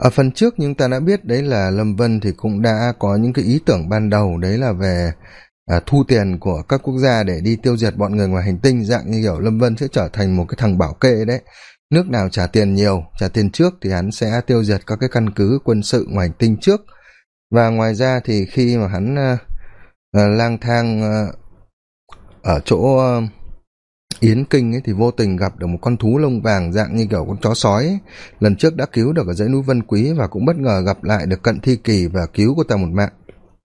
ở phần trước nhưng ta đã biết đấy là lâm vân thì cũng đã có những cái ý tưởng ban đầu đấy là về à, thu tiền của các quốc gia để đi tiêu diệt bọn người ngoài hành tinh dạng như kiểu lâm vân sẽ trở thành một cái thằng bảo kê đấy. Nước nào trả tiền nhiều trả tiền trước thì hắn sẽ tiêu diệt các cái căn cứ quân sự ngoài hành tinh trước. Và ngoài ra thì khi mà hắn à, à lang thang à, ở chỗ à, yến kinh ấy thì vô tình gặp được một con thú lông vàng dạng như kiểu con chó sói. Ấy. lần trước đã cứu được ở dãy núi vân quý và cũng bất ngờ gặp lại được cận thi kỳ và cứu cô ta một mạng.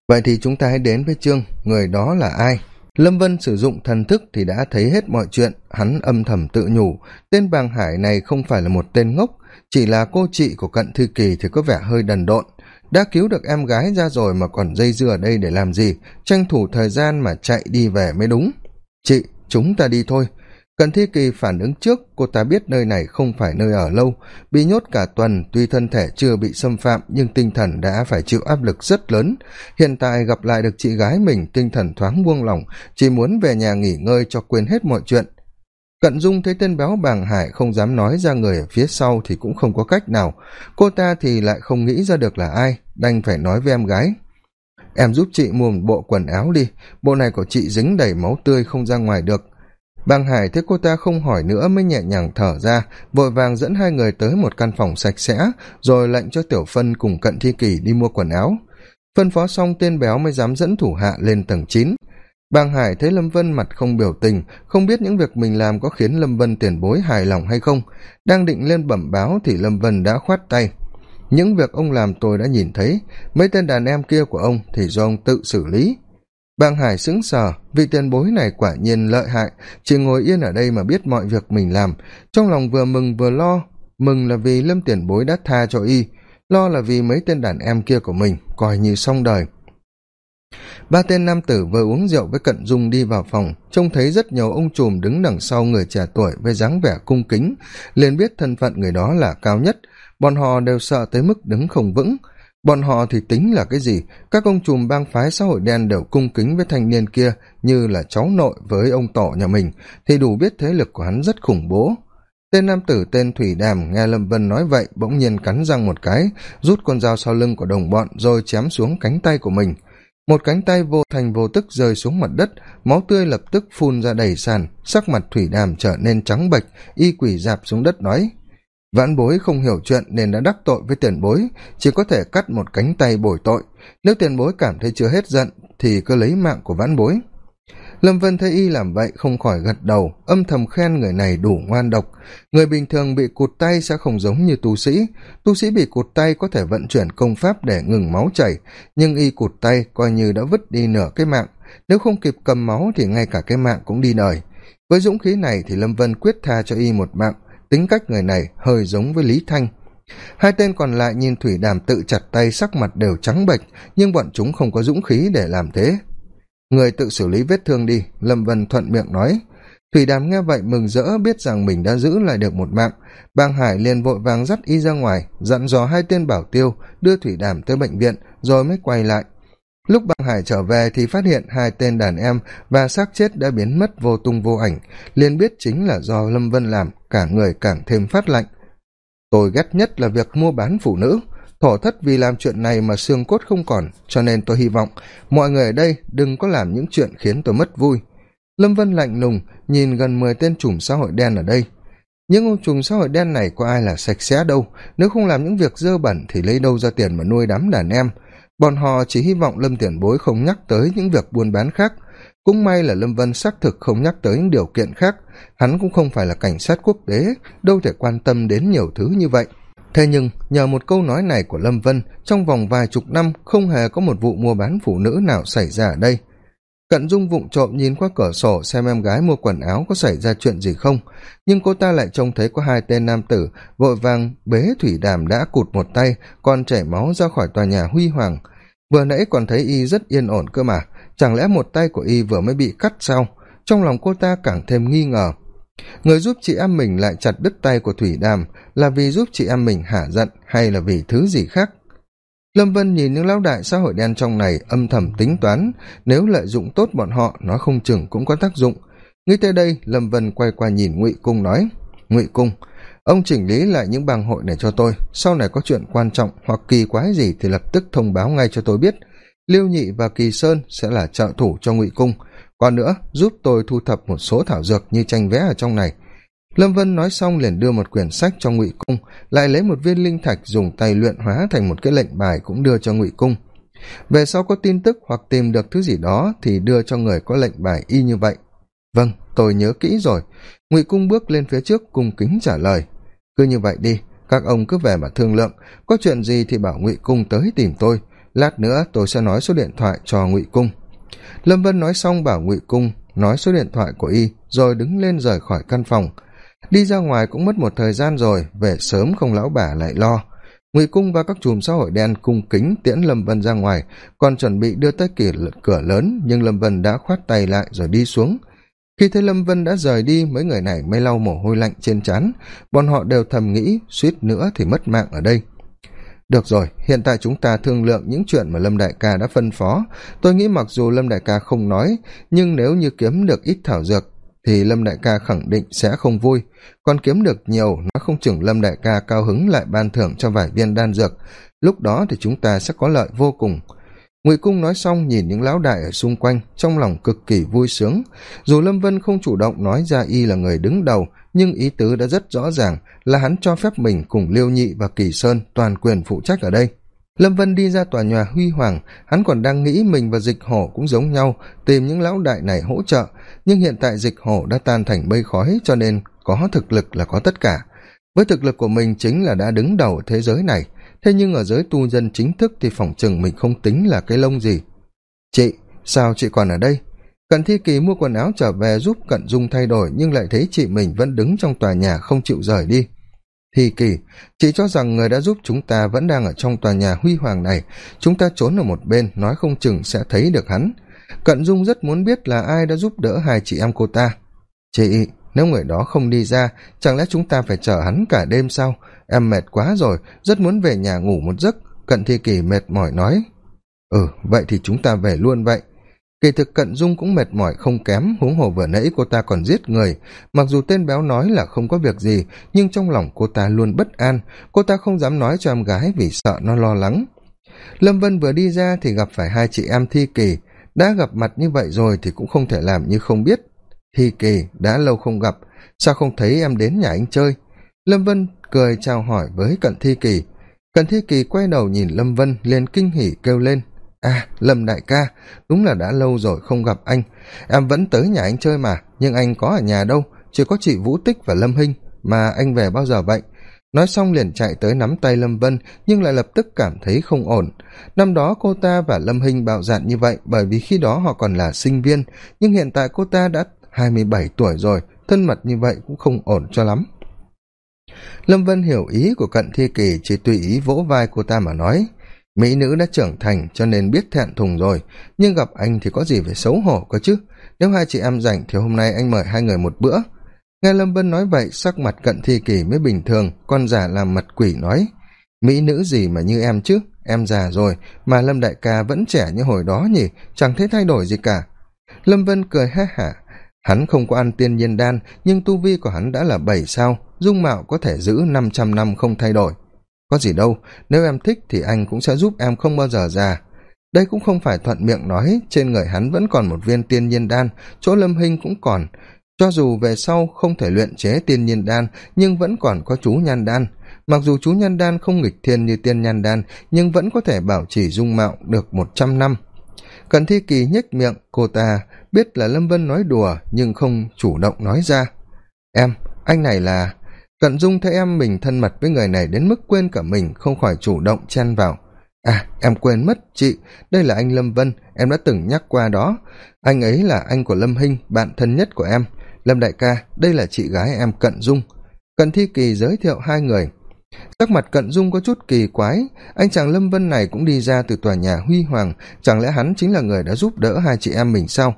Vậy thì chúng ta hãy đến với chương người đó là ai? Lâm vân sử dụng thần thức thì đã thấy hết mọi chuyện. Hắn âm thầm tự nhủ, tên bàng hải này không phải là một tên ngốc, chỉ là cô chị của cận thư kỳ thì có vẻ hơi đần độn. Đã cứu được em gái ra rồi mà còn dây dưa ở đây để làm gì? Tranh thủ thời gian mà chạy đi về mới đúng. Chị chúng ta đi thôi. Cần thi kỳ phản ứng trước, cô ta biết nơi này không phải nơi ở lâu. Bị nhốt cả tuần, tuy thân thể chưa bị xâm phạm, nhưng tinh thần đã phải chịu áp lực rất lớn. Hiện tại gặp lại được chị gái mình, tinh thần thoáng buông lỏng, chỉ muốn về nhà nghỉ ngơi cho quên hết mọi chuyện. Cận dung thấy tên béo bàng hải không dám nói ra người ở phía sau thì cũng không có cách nào. Cô ta thì lại không nghĩ ra được là ai, đành phải nói với em gái em giúp chị mua một bộ quần áo đi. Bộ này của chị dính đầy máu tươi không ra ngoài được. Bàng hải thấy cô ta không hỏi nữa mới nhẹ nhàng thở ra, vội vàng dẫn hai người tới một căn phòng sạch sẽ, rồi lệnh cho tiểu phân cùng cận thi kỳ đi mua quần áo. Phân phó xong, tên béo mới dám dẫn thủ hạ lên tầng chín. Bàng hải thấy lâm vân mặt không biểu tình, không biết những việc mình làm có khiến lâm vân tiền bối hài lòng hay không. Đang định lên bẩm báo thì lâm vân đã khoát tay những việc ông làm tôi đã nhìn thấy. Mấy tên đàn em kia của ông thì do ông tự xử lý. Bàng hải sững sờ, vị tiền bối này quả nhiên lợi hại. Chỉ ngồi yên ở đây mà biết mọi việc mình làm. Trong lòng vừa mừng vừa lo, mừng là vì lâm tiền bối đã tha cho y, lo là vì mấy tên đàn em kia của mình coi như xong đời. Ba tên nam tử vừa uống rượu với cận dung đi vào phòng, trông thấy rất nhiều ông trùm đứng đằng sau người trẻ tuổi với dáng vẻ cung kính, liền biết thân phận người đó là cao nhất bọn họ đều sợ tới mức đứng không vững. Bọn họ thì tính là cái gì? Các ông chùm bang phái xã hội đen đều cung kính với thanh niên kia như là cháu nội với ông tổ nhà mình, thì đủ biết thế lực của hắn rất khủng bố. Tên nam tử tên thủy đàm nghe lâm vân nói vậy bỗng nhiên cắn răng một cái, rút con dao sau lưng của đồng bọn rồi chém xuống cánh tay của mình. Một cánh tay vô thành vô tức rơi xuống mặt đất, máu tươi lập tức phun ra đầy sàn, sắc mặt thủy đàm trở nên trắng bệch, y quỷ dạp xuống đất nói vãn bối không hiểu chuyện nên đã đắc tội với tiền bối, chỉ có thể cắt một cánh tay bồi tội. Nếu tiền bối cảm thấy chưa hết giận, thì cứ lấy mạng của vãn bối. Lâm vân thấy y làm vậy không khỏi gật đầu, âm thầm khen người này đủ ngoan độc. Người bình thường bị cụt tay sẽ không giống như tu sĩ. Tu sĩ bị cụt tay có thể vận chuyển công pháp để ngừng máu chảy, nhưng y cụt tay coi như đã vứt đi nửa cái mạng. Nếu không kịp cầm máu thì ngay cả cái mạng cũng đi đời. Với dũng khí này thì lâm vân quyết tha cho y một mạng tính cách người này hơi giống với lý thanh. Hai tên còn lại nhìn thủy đàm tự chặt tay sắc mặt đều trắng bệch, nhưng bọn chúng không có dũng khí để làm thế. Người tự xử lý vết thương đi, lâm vân thuận miệng nói. Thủy đàm nghe vậy mừng rỡ, biết rằng mình đã giữ lại được một mạng. Bang hải liền vội vàng dắt y ra ngoài, dặn dò hai tên bảo tiêu, đưa thủy đàm tới bệnh viện, rồi mới quay lại lúc băng hải trở về thì phát hiện hai tên đàn em và xác chết đã biến mất vô tung vô ảnh. Liền biết chính là do lâm vân làm, cả người càng thêm phát lạnh. Tôi ghét nhất là việc mua bán phụ nữ. Thổ thất vì làm chuyện này mà xương cốt không còn, cho nên tôi hy vọng mọi người ở đây đừng có làm những chuyện khiến tôi mất vui. Lâm vân lạnh lùng, nhìn gần mười tên chùm xã hội đen ở đây. Những ông chùm xã hội đen này có ai là sạch sẽ đâu? Nếu không làm những việc dơ bẩn thì lấy đâu ra tiền mà nuôi đám đàn em? Bọn họ chỉ hy vọng lâm tiền bối không nhắc tới những việc buôn bán khác. Cũng may là lâm vân xác thực không nhắc tới những điều kiện khác. Hắn cũng không phải là cảnh sát quốc tế, đâu thể quan tâm đến nhiều thứ như vậy. Thế nhưng, nhờ một câu nói này của lâm vân, trong vòng vài chục năm không hề có một vụ mua bán phụ nữ nào xảy ra ở đây cận dung vụng trộm nhìn qua cửa sổ xem em gái mua quần áo có xảy ra chuyện gì không. Nhưng cô ta lại trông thấy có hai tên nam tử, vội vàng bế thủy đàm đã cụt một tay, còn chảy máu ra khỏi tòa nhà huy hoàng. Vừa nãy còn thấy y rất yên ổn cơ mà, chẳng lẽ một tay của y vừa mới bị cắt sao? Trong lòng cô ta càng thêm nghi ngờ. Người giúp chị em mình lại chặt đứt tay của thủy đàm là vì giúp chị em mình hả giận hay là vì thứ gì khác? Lâm vân nhìn những lão đại xã hội đen trong này âm thầm tính toán, nếu lợi dụng tốt bọn họ nó không chừng cũng có tác dụng. Nghĩ tới đây, lâm vân quay qua nhìn ngụy cung nói, ngụy cung, ông chỉnh lý lại những bang hội này cho tôi. Sau này có chuyện quan trọng hoặc kỳ quái gì thì lập tức thông báo ngay cho tôi biết. Liêu nhị và kỳ sơn sẽ là trợ thủ cho ngụy cung. Còn nữa, giúp tôi thu thập một số thảo dược như tranh vẽ ở trong này lâm vân nói xong liền đưa một quyển sách cho ngụy cung, lại lấy một viên linh thạch dùng tay luyện hóa thành một cái lệnh bài cũng đưa cho ngụy cung. Về sau có tin tức hoặc tìm được thứ gì đó thì đưa cho người có lệnh bài y như vậy. Vâng tôi nhớ kỹ rồi. Ngụy cung bước lên phía trước cung kính trả lời. Cứ như vậy đi, các ông cứ về mà thương lượng. Có chuyện gì thì bảo ngụy cung tới tìm tôi. Lát nữa tôi sẽ nói số điện thoại cho ngụy cung. Lâm vân nói xong bảo ngụy cung nói số điện thoại của y, rồi đứng lên rời khỏi căn phòng đi ra ngoài cũng mất một thời gian rồi, về sớm không lão bà lại lo. Ngụy cung và các chùm xã hội đen cung kính tiễn lâm vân ra ngoài, còn chuẩn bị đưa tới kỷ cửa lớn, nhưng lâm vân đã khoát tay lại rồi đi xuống. Khi thấy lâm vân đã rời đi, mấy người này mới lau mồ hôi lạnh trên trán. Bọn họ đều thầm nghĩ, suýt nữa thì mất mạng ở đây. Được rồi, hiện tại chúng ta thương lượng những chuyện mà lâm đại ca đã phân phó. Tôi nghĩ mặc dù lâm đại ca không nói, nhưng nếu như kiếm được ít thảo dược thì lâm đại ca khẳng định sẽ không vui. Còn kiếm được nhiều nó không chừng lâm đại ca cao hứng lại ban thưởng cho vài viên đan dược. Lúc đó thì chúng ta sẽ có lợi vô cùng. Ngụy cung nói xong, nhìn những lão đại ở xung quanh, trong lòng cực kỳ vui sướng. Dù lâm vân không chủ động nói ra y là người đứng đầu, nhưng ý tứ đã rất rõ ràng là hắn cho phép mình cùng liêu nhị và kỳ sơn toàn quyền phụ trách ở đây lâm vân đi ra tòa nhà huy hoàng, hắn còn đang nghĩ mình và dịch hổ cũng giống nhau, tìm những lão đại này hỗ trợ. Nhưng hiện tại dịch hổ đã tan thành mây khói, cho nên có thực lực là có tất cả. Với thực lực của mình chính là đã đứng đầu thế giới này. Thế nhưng ở giới tu dân chính thức thì phỏng chừng mình không tính là cái lông gì. Chị, sao chị còn ở đây? Cận thi kỳ mua quần áo trở về giúp cận dung thay đổi, nhưng lại thấy chị mình vẫn đứng trong tòa nhà không chịu rời đi thi kỳ, chị cho rằng người đã giúp chúng ta vẫn đang ở trong tòa nhà huy hoàng này. Chúng ta trốn ở một bên, nói không chừng sẽ thấy được hắn. Cận dung rất muốn biết là ai đã giúp đỡ hai chị em cô ta. Chị, nếu người đó không đi ra, chẳng lẽ chúng ta phải chờ hắn cả đêm sao? Em mệt quá rồi, rất muốn về nhà ngủ một giấc. Cận thi kỳ mệt mỏi nói. Ừ vậy thì chúng ta về luôn vậy kỳ thực cận dung cũng mệt mỏi không kém, huống hồ vừa nãy cô ta còn giết người. Mặc dù tên béo nói là không có việc gì, nhưng trong lòng cô ta luôn bất an. Cô ta không dám nói cho em gái vì sợ nó lo lắng. Lâm vân vừa đi ra thì gặp phải hai chị em thi kỳ. Đã gặp mặt như vậy rồi thì cũng không thể làm như không biết. Thi kỳ, đã lâu không gặp. Sao không thấy em đến nhà anh chơi? Lâm vân cười chào hỏi với cận thi kỳ. Cận thi kỳ quay đầu nhìn lâm vân, liền kinh hỉ kêu lên à lâm đại ca, đúng là đã lâu rồi không gặp anh. Em vẫn tới nhà anh chơi mà, nhưng anh có ở nhà đâu, chỉ có chị vũ tích và lâm hinh mà anh về bao giờ vậy? Nói xong liền chạy tới nắm tay lâm vân, nhưng lại lập tức cảm thấy không ổn. Năm đó cô ta và lâm hinh bạo dạn như vậy bởi vì khi đó họ còn là sinh viên, nhưng hiện tại cô ta đã hai mươi bảy tuổi rồi, thân mật như vậy cũng không ổn cho lắm. Lâm vân hiểu ý của cận thi kỳ, chỉ tùy ý vỗ vai cô ta mà nói mỹ nữ đã trưởng thành cho nên biết thẹn thùng rồi, nhưng gặp anh thì có gì phải xấu hổ cơ chứ? Nếu hai chị em rảnh thì hôm nay anh mời hai người một bữa. Nghe lâm vân nói vậy, sắc mặt cận thi kỳ mới bình thường, con già làm mặt quỷ nói, mỹ nữ gì mà như em chứ? Em già rồi, mà lâm đại ca vẫn trẻ như hồi đó nhỉ? Chẳng thấy thay đổi gì cả. Lâm vân cười ha hả, hắn không có ăn tiên nhiên đan, nhưng tu vi của hắn đã là bảy sao, dung mạo có thể giữ năm trăm năm không thay đổi có gì đâu, nếu em thích thì anh cũng sẽ giúp em không bao giờ già đây cũng không phải thuận miệng nói, trên người hắn vẫn còn một viên tiên nhiên đan, chỗ lâm hinh cũng còn. Cho dù về sau không thể luyện chế tiên nhiên đan, nhưng vẫn còn có chú nhan đan. Mặc dù chú nhan đan không nghịch thiên như tiên nhan đan, nhưng vẫn có thể bảo trì dung mạo được một trăm năm. Cần thi kỳ nhếch miệng, cô ta biết là lâm vân nói đùa, nhưng không chủ động nói ra. Em, anh này là cận dung thấy em mình thân mật với người này đến mức quên cả mình, không khỏi chủ động chen vào. À em quên mất, chị. Đây là anh lâm vân, em đã từng nhắc qua đó. Anh ấy là anh của lâm hinh, bạn thân nhất của em. Lâm đại ca, đây là chị gái em cận dung. Cận thi kỳ giới thiệu hai người. Sắc mặt cận dung có chút kỳ quái. Anh chàng lâm vân này cũng đi ra từ tòa nhà huy hoàng. Chẳng lẽ hắn chính là người đã giúp đỡ hai chị em mình sao?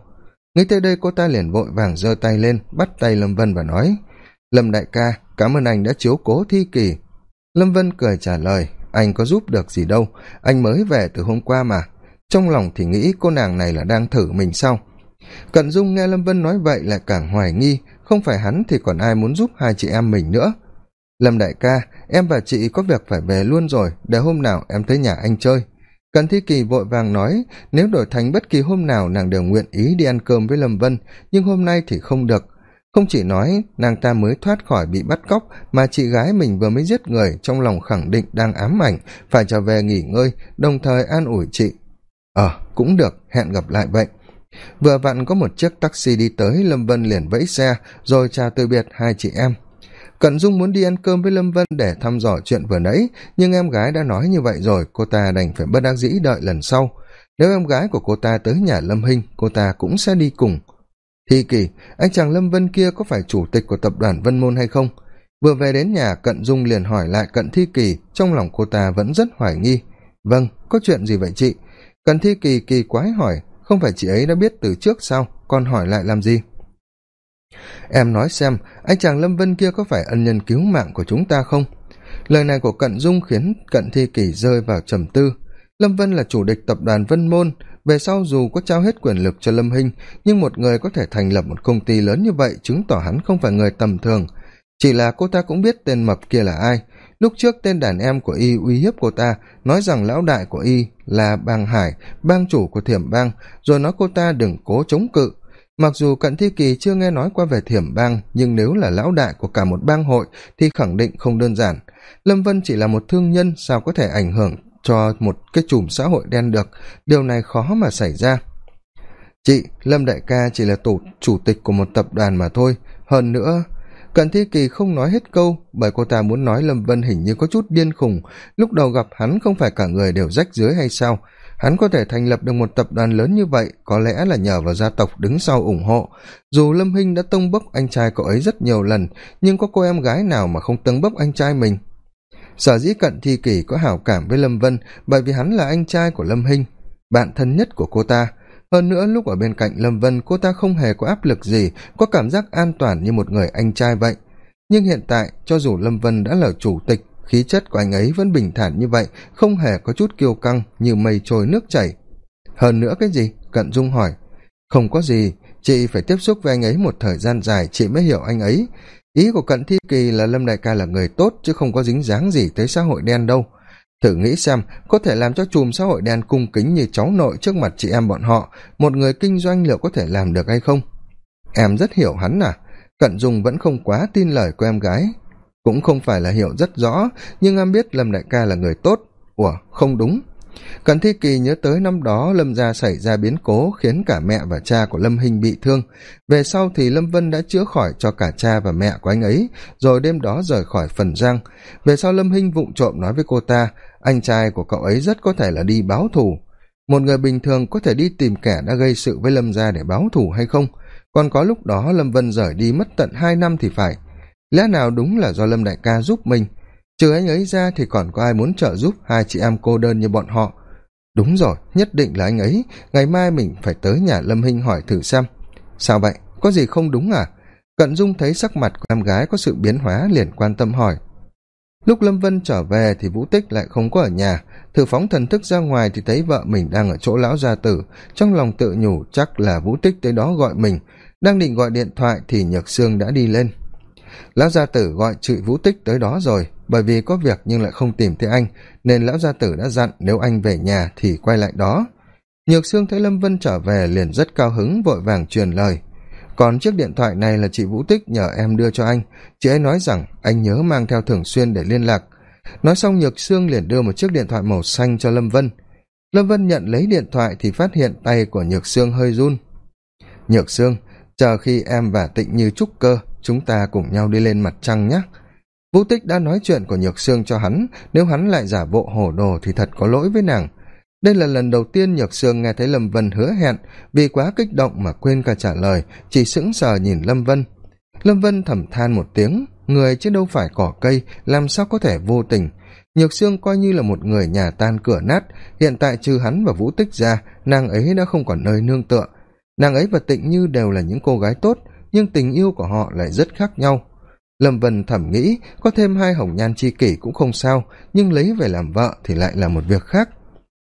Nghĩ tới đây cô ta liền vội vàng giơ tay lên, bắt tay lâm vân và nói lâm đại ca, cảm ơn anh đã chiếu cố thi kỳ lâm vân cười trả lời, anh có giúp được gì đâu, anh mới về từ hôm qua mà. Trong lòng thì nghĩ cô nàng này là đang thử mình sau. cận dung nghe lâm vân nói vậy lại càng hoài nghi, không phải hắn thì còn ai muốn giúp hai chị em mình nữa. Lâm đại ca, em và chị có việc phải về luôn rồi, để hôm nào em tới nhà anh chơi. Cận thi kỳ vội vàng nói, nếu đổi thành bất kỳ hôm nào nàng đều nguyện ý đi ăn cơm với lâm vân, nhưng hôm nay thì không được không chỉ nói, nàng ta mới thoát khỏi bị bắt cóc, mà chị gái mình vừa mới giết người, trong lòng khẳng định đang ám ảnh, phải trở về nghỉ ngơi, đồng thời an ủi chị. Ờ cũng được, hẹn gặp lại vậy. Vừa vặn có một chiếc taxi đi tới lâm vân liền vẫy xe, rồi chào từ biệt hai chị em. Cận dung muốn đi ăn cơm với lâm vân để thăm dò chuyện vừa nãy, nhưng em gái đã nói như vậy rồi, cô ta đành phải bất đắc dĩ đợi lần sau. Nếu em gái của cô ta tới nhà lâm hinh, cô ta cũng sẽ đi cùng thi kỳ anh chàng lâm vân kia có phải chủ tịch của tập đoàn vân môn hay không? Vừa về đến nhà, cận dung liền hỏi lại cận thi kỳ, trong lòng cô ta vẫn rất hoài nghi. Vâng có chuyện gì vậy chị? Cận thi kỳ kỳ quái hỏi, không phải chị ấy đã biết từ trước sao? Còn hỏi lại làm gì? Em nói xem, anh chàng lâm vân kia có phải ân nhân cứu mạng của chúng ta không? Lời này của cận dung khiến cận thi kỳ rơi vào trầm tư. Lâm vân là chủ địch tập đoàn vân môn về sau dù có trao hết quyền lực cho lâm hinh, nhưng một người có thể thành lập một công ty lớn như vậy chứng tỏ hắn không phải người tầm thường. Chỉ là cô ta cũng biết tên mập kia là ai. Lúc trước tên đàn em của y uy hiếp cô ta, nói rằng lão đại của y là bang hải, bang chủ của thiểm bang, rồi nói cô ta đừng cố chống cự. Mặc dù cận thi kỳ chưa nghe nói qua về thiểm bang, nhưng nếu là lão đại của cả một bang hội thì khẳng định không đơn giản. Lâm vân chỉ là một thương nhân, sao có thể ảnh hưởng cho một cái chùm xã hội đen được, điều này khó mà xảy ra. Chị lâm đại ca chỉ là tổ, chủ tịch của một tập đoàn mà thôi. Hơn nữa cận thi kỳ không nói hết câu, bởi cô ta muốn nói lâm vân hình như có chút điên khùng. Lúc đầu gặp hắn không phải cả người đều rách dưới hay sao? Hắn có thể thành lập được một tập đoàn lớn như vậy, có lẽ là nhờ vào gia tộc đứng sau ủng hộ. Dù lâm hinh đã tông bốc anh trai cậu ấy rất nhiều lần, nhưng có cô em gái nào mà không tâng bốc anh trai mình? Sở dĩ cận thi kỷ có hảo cảm với lâm vân bởi vì hắn là anh trai của lâm hinh, bạn thân nhất của cô ta. Hơn nữa lúc ở bên cạnh lâm vân, cô ta không hề có áp lực gì, có cảm giác an toàn như một người anh trai vậy. Nhưng hiện tại, cho dù lâm vân đã là chủ tịch, khí chất của anh ấy vẫn bình thản như vậy, không hề có chút kiêu căng như mây trôi nước chảy. Hơn nữa cái gì? Cận dung hỏi. Không có gì, chị phải tiếp xúc với anh ấy một thời gian dài, chị mới hiểu anh ấy ý của cận thi kỳ là lâm đại ca là người tốt, chứ không có dính dáng gì tới xã hội đen đâu. Thử nghĩ xem, có thể làm cho chùm xã hội đen cung kính như cháu nội trước mặt chị em bọn họ, một người kinh doanh liệu có thể làm được hay không? Em rất hiểu hắn à? Cận dung vẫn không quá tin lời của em gái. Cũng không phải là hiểu rất rõ, nhưng em biết lâm đại ca là người tốt. Ủa, không đúng cần thi kỳ nhớ tới năm đó lâm gia xảy ra biến cố khiến cả mẹ và cha của lâm hình bị thương. Về sau thì lâm vân đã chữa khỏi cho cả cha và mẹ của anh ấy, rồi đêm đó rời khỏi phần giang. Về sau lâm hinh vụng trộm nói với cô ta, anh trai của cậu ấy rất có thể là đi báo thù. Một người bình thường có thể đi tìm kẻ đã gây sự với lâm gia để báo thù hay không? Còn có lúc đó lâm vân rời đi mất tận hai năm thì phải. Lẽ nào đúng là do lâm đại ca giúp mình? Trừ anh ấy ra thì còn có ai muốn trợ giúp hai chị em cô đơn như bọn họ? Đúng rồi, nhất định là anh ấy. Ngày mai mình phải tới nhà lâm hinh hỏi thử xem. Sao vậy? Có gì không đúng à? Cận dung thấy sắc mặt của em gái có sự biến hóa liền quan tâm hỏi. Lúc lâm vân trở về thì vũ tích lại không có ở nhà. Thử phóng thần thức ra ngoài thì thấy vợ mình đang ở chỗ lão gia tử. Trong lòng tự nhủ chắc là vũ tích tới đó gọi mình. Đang định gọi điện thoại thì nhược sương đã đi lên. Lão gia tử gọi chị vũ tích tới đó rồi bởi vì có việc nhưng lại không tìm thấy anh, nên lão gia tử đã dặn nếu anh về nhà thì quay lại đó. Nhược sương thấy lâm vân trở về liền rất cao hứng, vội vàng truyền lời. Còn chiếc điện thoại này là chị vũ tích nhờ em đưa cho anh. Chị ấy nói rằng anh nhớ mang theo thường xuyên để liên lạc. Nói xong, nhược sương liền đưa một chiếc điện thoại màu xanh cho lâm vân. Lâm vân nhận lấy điện thoại thì phát hiện tay của nhược sương hơi run. Nhược sương, chờ khi em và tịnh như trúc cơ, chúng ta cùng nhau đi lên mặt trăng nhé vũ tích đã nói chuyện của nhược sương cho hắn, nếu hắn lại giả bộ hổ đồ thì thật có lỗi với nàng. Đây là lần đầu tiên nhược sương nghe thấy lâm vân hứa hẹn, vì quá kích động mà quên cả trả lời, chỉ sững sờ nhìn lâm vân. Lâm vân thầm than một tiếng, người chứ đâu phải cỏ cây, làm sao có thể vô tình? Nhược sương coi như là một người nhà tan cửa nát, hiện tại trừ hắn và vũ tích ra, nàng ấy đã không còn nơi nương tựa. Nàng ấy và tịnh như đều là những cô gái tốt, nhưng tình yêu của họ lại rất khác nhau lâm vân thẩm nghĩ, có thêm hai hồng nhan c h i kỷ cũng không sao, nhưng lấy về làm vợ thì lại là một việc khác.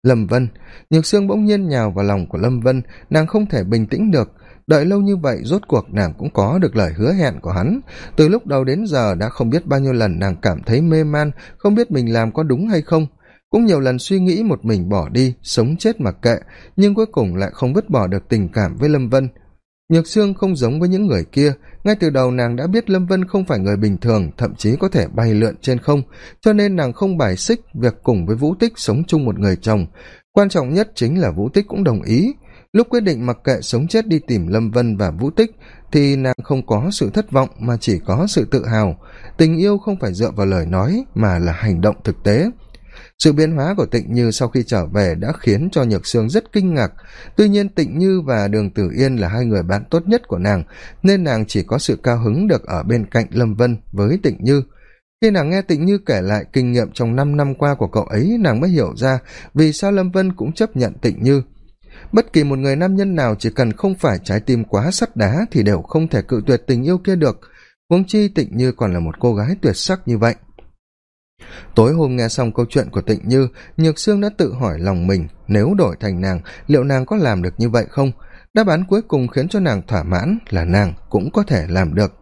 Lâm vân, nhược sương bỗng nhiên nhào vào lòng của lâm vân, nàng không thể bình tĩnh được. Đợi lâu như vậy, rốt cuộc nàng cũng có được lời hứa hẹn của hắn. Từ lúc đầu đến giờ đã không biết bao nhiêu lần nàng cảm thấy mê man, không biết mình làm có đúng hay không. Cũng nhiều lần suy nghĩ một mình bỏ đi, sống chết mặc kệ, nhưng cuối cùng lại không vứt bỏ được tình cảm với lâm vân. Nhược sương không giống với những người kia ngay từ đầu nàng đã biết lâm vân không phải người bình thường, thậm chí có thể bay lượn trên không, cho nên nàng không bài xích việc cùng với vũ tích sống chung một người chồng. Quan trọng nhất chính là vũ tích cũng đồng ý. Lúc quyết định mặc kệ sống chết đi tìm lâm vân và vũ tích, thì nàng không có sự thất vọng mà chỉ có sự tự hào. Tình yêu không phải dựa vào lời nói mà là hành động thực tế sự biến hóa của tịnh như sau khi trở về đã khiến cho nhược sương rất kinh ngạc. Tuy nhiên tịnh như và đường tử yên là hai người bạn tốt nhất của nàng, nên nàng chỉ có sự cao hứng được ở bên cạnh lâm vân với tịnh như. Khi nàng nghe tịnh như kể lại kinh nghiệm trong năm năm qua của cậu ấy, nàng mới hiểu ra vì sao lâm vân cũng chấp nhận tịnh như. Bất kỳ một người nam nhân nào chỉ cần không phải trái tim quá sắt đá thì đều không thể cự tuyệt tình yêu kia được. Huống chi tịnh như còn là một cô gái tuyệt sắc như vậy tối hôm nghe xong câu chuyện của tịnh như nhược sương đã tự hỏi lòng mình nếu đổi thành nàng liệu nàng có làm được như vậy không? Đáp án cuối cùng khiến cho nàng thỏa mãn là nàng cũng có thể làm được.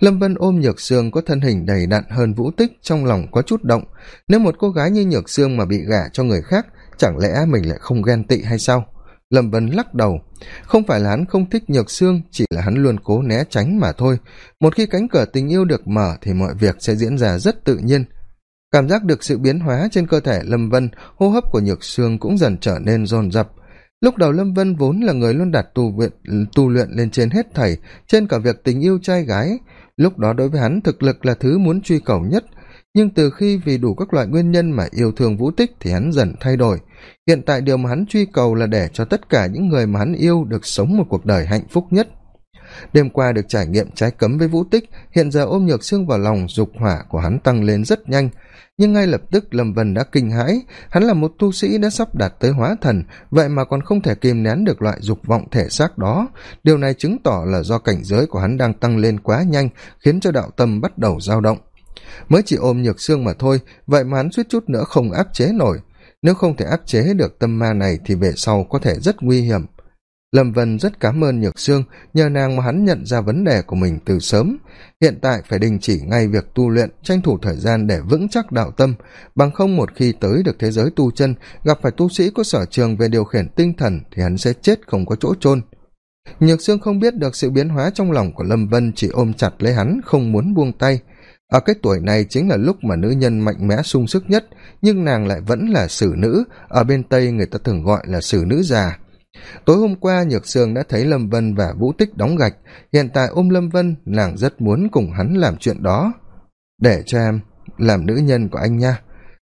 Lâm vân ôm nhược sương có thân hình đầy đặn hơn vũ tích trong lòng có chút động. Nếu một cô gái như nhược sương mà bị gả cho người khác chẳng lẽ mình lại không ghen tị hay sao? Lâm vân lắc đầu. Không phải là hắn không thích nhược Sương, chỉ là hắn luôn cố né tránh mà thôi. Một khi cánh cửa tình yêu được mở thì mọi việc sẽ diễn ra rất tự nhiên cảm giác được sự biến hóa trên cơ thể lâm vân hô hấp của nhược xương cũng dần trở nên rồn rập lúc đầu lâm vân vốn là người luôn đặt tu, viện, tu luyện lên trên hết thầy trên cả việc tình yêu trai gái. Lúc đó đối với hắn thực lực là thứ muốn truy cầu nhất. Nhưng từ khi vì đủ các loại nguyên nhân mà yêu thương vũ tích thì hắn dần thay đổi. Hiện tại điều mà hắn truy cầu là để cho tất cả những người mà hắn yêu được sống một cuộc đời hạnh phúc nhất đêm qua được trải nghiệm trái cấm với vũ tích, hiện giờ ôm nhược xương vào lòng, dục hỏa của hắn tăng lên rất nhanh. Nhưng ngay lập tức lâm vân đã kinh hãi. Hắn là một tu sĩ đã sắp đạt tới hóa thần, vậy mà còn không thể kìm nén được loại dục vọng thể xác đó. Điều này chứng tỏ là do cảnh giới của hắn đang tăng lên quá nhanh, khiến cho đạo tâm bắt đầu dao động. Mới chỉ ôm nhược xương mà thôi, vậy mà hắn suýt chút nữa không áp chế nổi. Nếu không thể áp chế được tâm ma này thì về sau có thể rất nguy hiểm lâm vân rất cảm ơn nhược sương, nhờ nàng mà hắn nhận ra vấn đề của mình từ sớm. Hiện tại phải đình chỉ ngay việc tu luyện, tranh thủ thời gian để vững chắc đạo tâm. Bằng không một khi tới được thế giới tu chân, gặp phải tu sĩ có sở trường về điều khiển tinh thần thì hắn sẽ chết không có chỗ chôn. Nhược sương không biết được sự biến hóa trong lòng của lâm vân chỉ ôm chặt lấy hắn, không muốn buông tay. Ở cái tuổi này chính là lúc mà nữ nhân mạnh mẽ sung sức nhất, nhưng nàng lại vẫn là xử nữ. Ở bên tây người ta thường gọi là xử nữ già tối hôm qua, nhược sương đã thấy lâm vân và vũ tích đóng gạch. Hiện tại ôm lâm vân, nàng rất muốn cùng hắn làm chuyện đó. Để cho em làm nữ nhân của anh nha.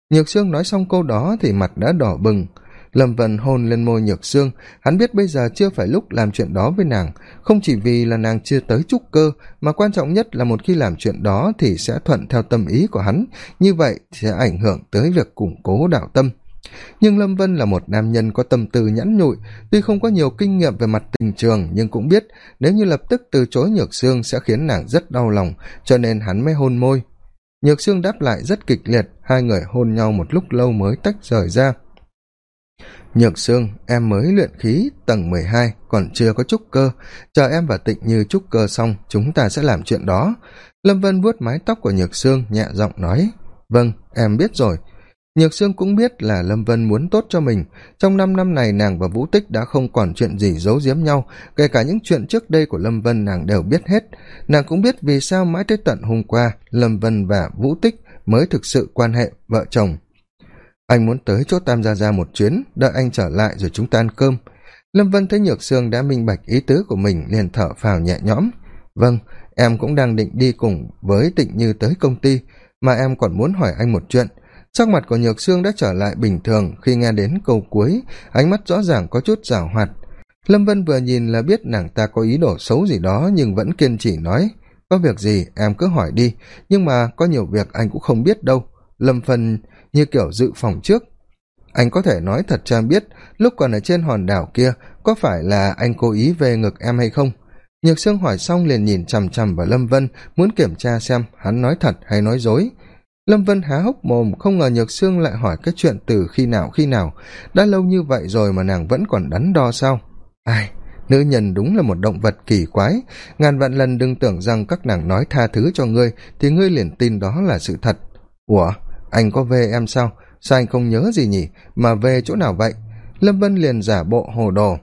Nhược sương nói xong câu đó thì mặt đã đỏ bừng. Lâm vân hôn lên môi nhược sương. Hắn biết bây giờ chưa phải lúc làm chuyện đó với nàng. Không chỉ vì là nàng chưa tới trúc cơ, mà quan trọng nhất là một khi làm chuyện đó thì sẽ thuận theo tâm ý của hắn. Như vậy sẽ ảnh hưởng tới việc củng cố đạo tâm nhưng lâm vân là một nam nhân có tâm tư nhẵn nhụi, tuy không có nhiều kinh nghiệm về mặt tình trường, nhưng cũng biết nếu như lập tức từ chối nhược sương sẽ khiến nàng rất đau lòng, cho nên hắn mới hôn môi. Nhược sương đáp lại rất kịch liệt, hai người hôn nhau một lúc lâu mới tách rời ra. Nhược sương, em mới luyện khí tầng mười hai, còn chưa có trúc cơ. Chờ em và tịnh như trúc cơ xong, chúng ta sẽ làm chuyện đó. Lâm vân vuốt mái tóc của nhược sương nhẹ giọng nói vâng em biết rồi nhược sương cũng biết là lâm vân muốn tốt cho mình. Trong năm năm này, nàng và vũ tích đã không còn chuyện gì giấu giếm nhau, kể cả những chuyện trước đây của lâm vân nàng đều biết hết. Nàng cũng biết vì sao mãi tới tận hôm qua, lâm vân và vũ tích mới thực sự quan hệ vợ chồng. Anh muốn tới chỗ tam gia ra một chuyến, đợi anh trở lại rồi chúng ta ăn cơm. Lâm vân thấy nhược sương đã minh bạch ý tứ của mình, liền thở phào nhẹ nhõm. Vâng em cũng đang định đi cùng với tịnh như tới công ty, mà em còn muốn hỏi anh một chuyện sắc mặt của nhược sương đã trở lại bình thường. Khi nghe đến câu cuối, ánh mắt rõ ràng có chút giảo hoạt. Lâm vân vừa nhìn là biết nàng ta có ý đồ xấu gì đó, nhưng vẫn kiên trì nói, có việc gì? Em cứ hỏi đi. Nhưng mà có nhiều việc anh cũng không biết đâu. Lâm phân như kiểu dự phòng trước. Anh có thể nói thật cho em biết, lúc còn ở trên hòn đảo kia, có phải là anh cố ý về ngực em hay không? Nhược sương hỏi xong liền nhìn chằm chằm vào lâm vân, muốn kiểm tra xem hắn nói thật hay nói dối lâm vân há hốc mồm, không ngờ nhược sương lại hỏi cái chuyện từ khi nào khi nào. Đã lâu như vậy rồi mà nàng vẫn còn đắn đo sao? Ai, nữ nhân đúng là một động vật kỳ quái. Ngàn vạn lần đừng tưởng rằng các nàng nói tha thứ cho ngươi, thì ngươi liền tin đó là sự thật. Ủa, anh có về em sao? Sao anh không nhớ gì nhỉ? Mà về chỗ nào vậy? Lâm vân liền giả bộ hồ đồ.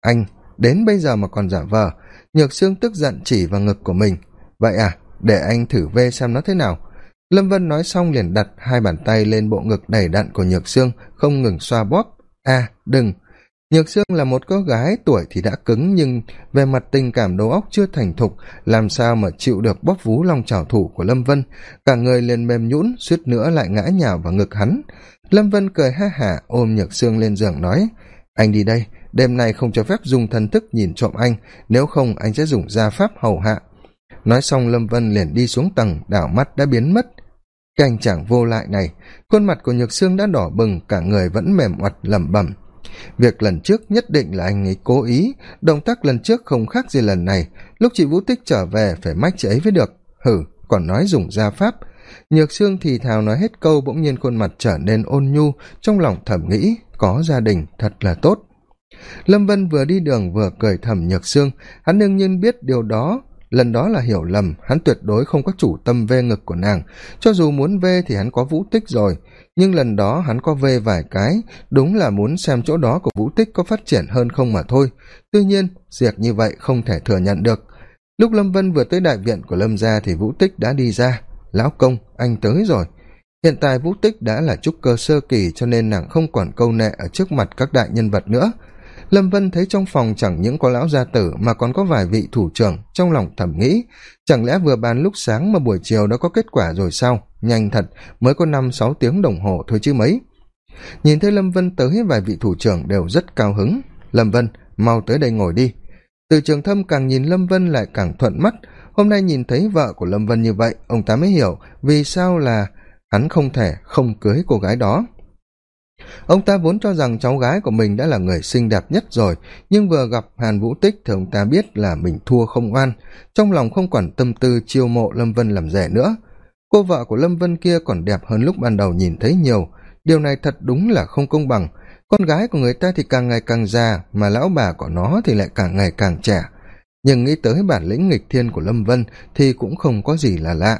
Anh, đến bây giờ mà còn giả vờ. Nhược sương tức giận chỉ vào ngực của mình. Vậy à để anh thử vê xem nó thế nào lâm vân nói xong liền đặt hai bàn tay lên bộ ngực đầy đặn của nhược sương, không ngừng xoa bóp. À đừng. Nhược sương là một cô gái tuổi thì đã cứng, nhưng về mặt tình cảm đầu óc chưa thành thục, làm sao mà chịu được bóp vú lòng trào thủ của lâm vân? Cả người liền mềm nhũn, suýt nữa lại ngã nhào vào ngực hắn. Lâm vân cười ha hả, ôm nhược sương lên giường nói, anh đi đây, đêm nay không cho phép dùng thần thức nhìn trộm anh, nếu không anh sẽ dùng gia pháp hầu hạ. Nói xong lâm vân liền đi xuống tầng, đảo mắt đã biến mất canh chàng vô lại này, khuôn mặt của nhược sương đã đỏ bừng, cả người vẫn mềm oặt, lẩm bẩm. Việc lần trước nhất định là anh ấy cố ý, động tác lần trước không khác gì lần này. Lúc chị vũ tích trở về, phải mách chị ấy với được. Hử, còn nói dùng gia pháp. Nhược sương thì thào nói hết câu bỗng nhiên khuôn mặt trở nên ôn nhu, trong lòng thầm nghĩ, có gia đình, thật là tốt. Lâm vân vừa đi đường vừa cười thầm nhược sương. Hắn đương nhiên biết điều đó lần đó là hiểu lầm, hắn tuyệt đối không có chủ tâm vê ngực của nàng. Cho dù muốn vê thì hắn có vũ tích rồi, nhưng lần đó hắn có vê vài cái, đúng là muốn xem chỗ đó của vũ tích có phát triển hơn không mà thôi. Tuy nhiên diệt như vậy không thể thừa nhận được. Lúc lâm vân vừa tới đại viện của lâm gia thì vũ tích đã đi ra. Lão công, anh tới rồi. Hiện tại vũ tích đã là trúc cơ sơ kỳ cho nên nàng không còn câu nệ ở trước mặt các đại nhân vật nữa lâm vân thấy trong phòng chẳng những có lão gia tử mà còn có vài vị thủ trưởng, trong lòng thẩm nghĩ, chẳng lẽ vừa bàn lúc sáng mà buổi chiều đã có kết quả rồi sao? Nhanh thật, mới có năm, sáu tiếng đồng hồ thôi chứ mấy. Nhìn thấy lâm vân tới, vài vị thủ trưởng đều rất cao hứng. Lâm vân, mau tới đây ngồi đi. Từ trường thâm càng nhìn lâm vân lại càng thuận mắt. Hôm nay nhìn thấy vợ của lâm vân như vậy, ông ta mới hiểu vì sao là hắn không thể không cưới cô gái đó ông ta vốn cho rằng cháu gái của mình đã là người xinh đẹp nhất rồi, nhưng vừa gặp hàn vũ tích thì ông ta biết là mình thua không oan. Trong lòng không quản tâm tư chiêu mộ lâm vân làm rẻ nữa. Cô vợ của lâm vân kia còn đẹp hơn lúc ban đầu nhìn thấy nhiều. Điều này thật đúng là không công bằng. Con gái của người ta thì càng ngày càng già, mà lão bà của nó thì lại càng ngày càng trẻ. Nhưng nghĩ tới bản lĩnh nghịch thiên của lâm vân thì cũng không có gì là lạ.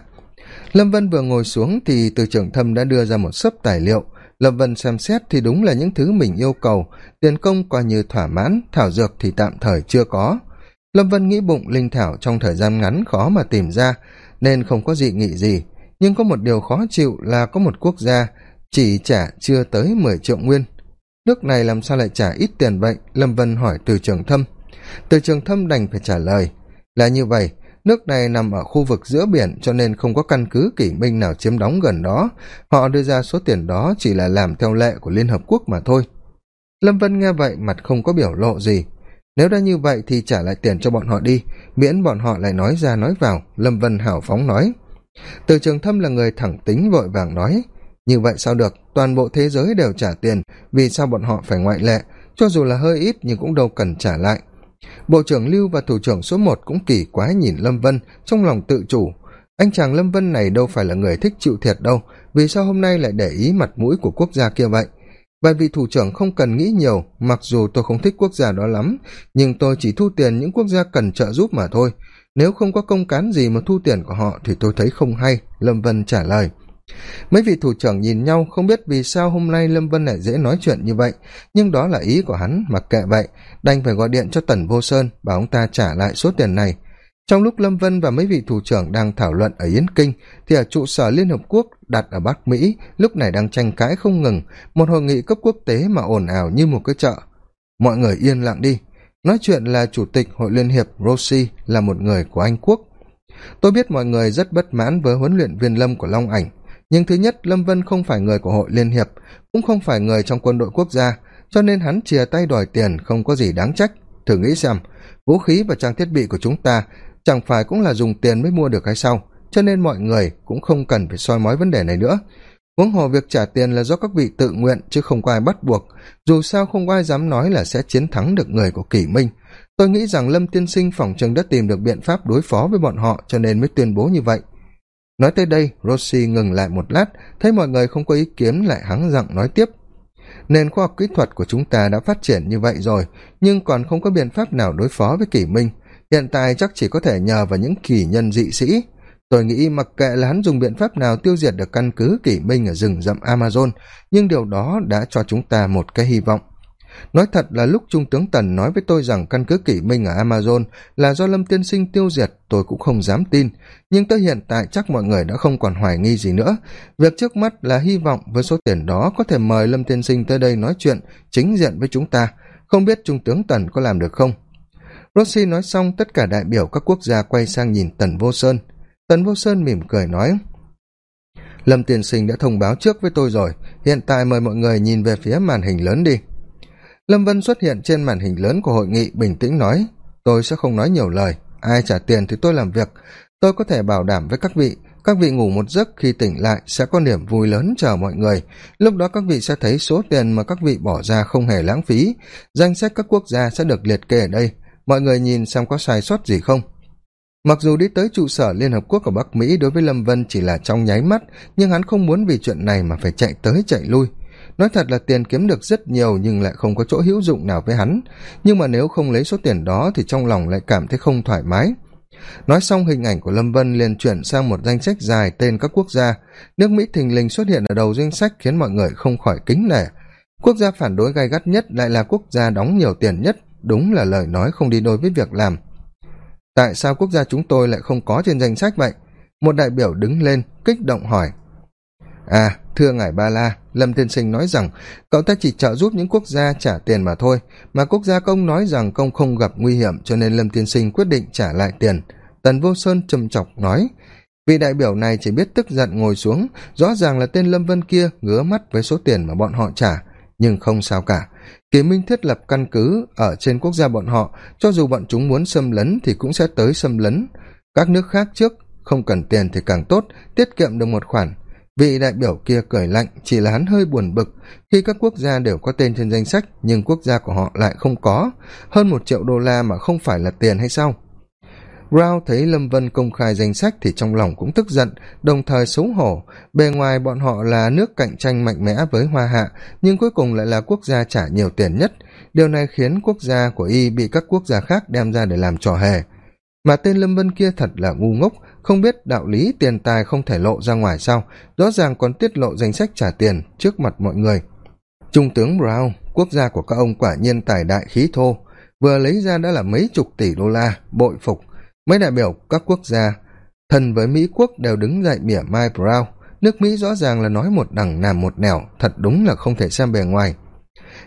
Lâm vân vừa ngồi xuống thì từ trưởng thâm đã đưa ra một sấp tài liệu lâm vân xem xét thì đúng là những thứ mình yêu cầu. Tiền công coi như thỏa mãn, thảo dược thì tạm thời chưa có. Lâm vân nghĩ bụng linh thảo trong thời gian ngắn khó mà tìm ra, nên không có dị nghị gì. Nhưng có một điều khó chịu là có một quốc gia chỉ trả chưa tới mười triệu nguyên. Nước này làm sao lại trả ít tiền vậy? Lâm vân hỏi từ trường thâm. Từ trường thâm đành phải trả lời. Là như vậy nước này nằm ở khu vực giữa biển, cho nên không có căn cứ kỷ minh nào chiếm đóng gần đó. Họ đưa ra số tiền đó chỉ là làm theo lệ của liên hợp quốc mà thôi. Lâm vân nghe vậy, mặt không có biểu lộ gì. Nếu đã như vậy thì trả lại tiền cho bọn họ đi. Miễn bọn họ lại nói ra nói vào, lâm vân hào phóng nói. Từ trường thâm là người thẳng tính vội vàng nói, như vậy sao được? Toàn bộ thế giới đều trả tiền, vì sao bọn họ phải ngoại lệ? Cho dù là hơi ít nhưng cũng đâu cần trả lại bộ trưởng lưu và thủ trưởng số một cũng kỳ quá nhìn lâm vân trong lòng tự chủ. Anh chàng lâm vân này đâu phải là người thích chịu thiệt đâu, vì sao hôm nay lại để ý mặt mũi của quốc gia kia vậy? Bởi vị thủ trưởng không cần nghĩ nhiều, mặc dù tôi không thích quốc gia đó lắm, nhưng tôi chỉ thu tiền những quốc gia cần trợ giúp mà thôi. Nếu không có công cán gì mà thu tiền của họ thì tôi thấy không hay, lâm vân trả lời mấy vị thủ trưởng nhìn nhau không biết vì sao hôm nay lâm vân lại dễ nói chuyện như vậy. Nhưng đó là ý của hắn, mặc kệ vậy, đành phải gọi điện cho tần vô sơn, bảo ông ta trả lại số tiền này. Trong lúc lâm vân và mấy vị thủ trưởng đang thảo luận ở yến kinh, thì ở trụ sở liên hợp quốc đặt ở bắc mỹ, lúc này đang tranh cãi không ngừng, một hội nghị cấp quốc tế mà ồn ào như một cái chợ. Mọi người yên lặng đi. Nói chuyện là chủ tịch hội liên hiệp rossi là một người của anh quốc. Tôi biết mọi người rất bất mãn với huấn luyện viên lâm của long ảnh nhưng thứ nhất, lâm vân không phải người của hội liên hiệp, cũng không phải người trong quân đội quốc gia, cho nên hắn chìa tay đòi tiền không có gì đáng trách. Thử nghĩ xem, vũ khí và trang thiết bị của chúng ta chẳng phải cũng là dùng tiền mới mua được hay sao? Cho nên mọi người cũng không cần phải soi mói vấn đề này nữa. Huống hồ việc trả tiền là do các vị tự nguyện, chứ không có ai bắt buộc. Dù sao không có ai dám nói là sẽ chiến thắng được người của kỷ minh. Tôi nghĩ rằng lâm tiên sinh phòng chừng đã tìm được biện pháp đối phó với bọn họ, cho nên mới tuyên bố như vậy nói tới đây rossi ngừng lại một lát, thấy mọi người không có ý kiến lại hắng giọng nói tiếp. Nền khoa học kỹ thuật của chúng ta đã phát triển như vậy rồi, nhưng còn không có biện pháp nào đối phó với kỷ minh. Hiện tại chắc chỉ có thể nhờ vào những kỳ nhân dị sĩ. Tôi nghĩ mặc kệ là hắn dùng biện pháp nào tiêu diệt được căn cứ kỷ minh ở rừng rậm amazon, nhưng điều đó đã cho chúng ta một cái hy vọng nói thật là lúc trung tướng tần nói với tôi rằng căn cứ kỷ minh ở amazon là do lâm tiên sinh tiêu diệt, tôi cũng không dám tin. Nhưng tới hiện tại chắc mọi người đã không còn hoài nghi gì nữa. Việc trước mắt là hy vọng với số tiền đó có thể mời lâm tiên sinh tới đây nói chuyện chính diện với chúng ta. Không biết trung tướng tần có làm được không? Rossi nói xong, tất cả đại biểu các quốc gia quay sang nhìn tần vô sơn. Tần vô sơn mỉm cười nói, lâm tiên sinh đã thông báo trước với tôi rồi. Hiện tại mời mọi người nhìn về phía màn hình lớn đi lâm vân xuất hiện trên màn hình lớn của hội nghị, bình tĩnh nói, tôi sẽ không nói nhiều lời. Ai trả tiền thì tôi làm việc. Tôi có thể bảo đảm với các vị các vị ngủ một giấc khi tỉnh lại sẽ có niềm vui lớn chờ mọi người. Lúc đó các vị sẽ thấy số tiền mà các vị bỏ ra không hề lãng phí. Danh sách các quốc gia sẽ được liệt kê ở đây. Mọi người nhìn xem có sai sót gì không. Mặc dù đi tới trụ sở liên hợp quốc ở bắc mỹ đối với lâm vân chỉ là trong nháy mắt, nhưng hắn không muốn vì chuyện này mà phải chạy tới chạy lui nói thật là tiền kiếm được rất nhiều nhưng lại không có chỗ hữu dụng nào với hắn. Nhưng mà nếu không lấy số tiền đó thì trong lòng lại cảm thấy không thoải mái. Nói xong, hình ảnh của lâm vân liền chuyển sang một danh sách dài tên các quốc gia. Nước mỹ thình lình xuất hiện ở đầu danh sách khiến mọi người không khỏi kính nể. Quốc gia phản đối gai gắt nhất lại là quốc gia đóng nhiều tiền nhất. Đúng là lời nói không đi đôi với việc làm. Tại sao quốc gia chúng tôi lại không có trên danh sách vậy? Một đại biểu đứng lên, kích động hỏi à thưa ngài ba la, lâm tiên sinh nói rằng, cậu ta chỉ trợ giúp những quốc gia trả tiền mà thôi, mà quốc gia công nói rằng công không gặp nguy hiểm cho nên lâm tiên sinh quyết định trả lại tiền. Tần vô sơn trầm chọc nói, vị đại biểu này chỉ biết tức giận ngồi xuống, rõ ràng là tên lâm vân kia ngứa mắt với số tiền mà bọn họ trả, nhưng không sao cả. Kỳ minh thiết lập căn cứ ở trên quốc gia bọn họ, cho dù bọn chúng muốn xâm lấn thì cũng sẽ tới xâm lấn. Các nước khác trước không cần tiền thì càng tốt, tiết kiệm được một khoản vị đại biểu kia cười lạnh, chỉ là hắn hơi buồn bực. Khi các quốc gia đều có tên trên danh sách, nhưng quốc gia của họ lại không có. Hơn một triệu đô la mà không phải là tiền hay sao? Brown thấy lâm vân công khai danh sách thì trong lòng cũng tức giận, đồng thời xấu hổ. Bề ngoài bọn họ là nước cạnh tranh mạnh mẽ với hoa hạ, nhưng cuối cùng lại là quốc gia trả nhiều tiền nhất. Điều này khiến quốc gia của y bị các quốc gia khác đem ra để làm trò hề. Mà tên lâm vân kia thật là ngu ngốc không biết đạo lý tiền tài không thể lộ ra ngoài sao, rõ ràng còn tiết lộ danh sách trả tiền trước mặt mọi người. Trung tướng brown, quốc gia của các ông quả nhiên tài đại khí thô, vừa lấy ra đã là mấy chục tỷ đô la, bội phục. Mấy đại biểu các quốc gia thần với mỹ quốc đều đứng dậy mỉa mai brown. Nước mỹ rõ ràng là nói một đằng làm một nẻo, thật đúng là không thể xem bề ngoài.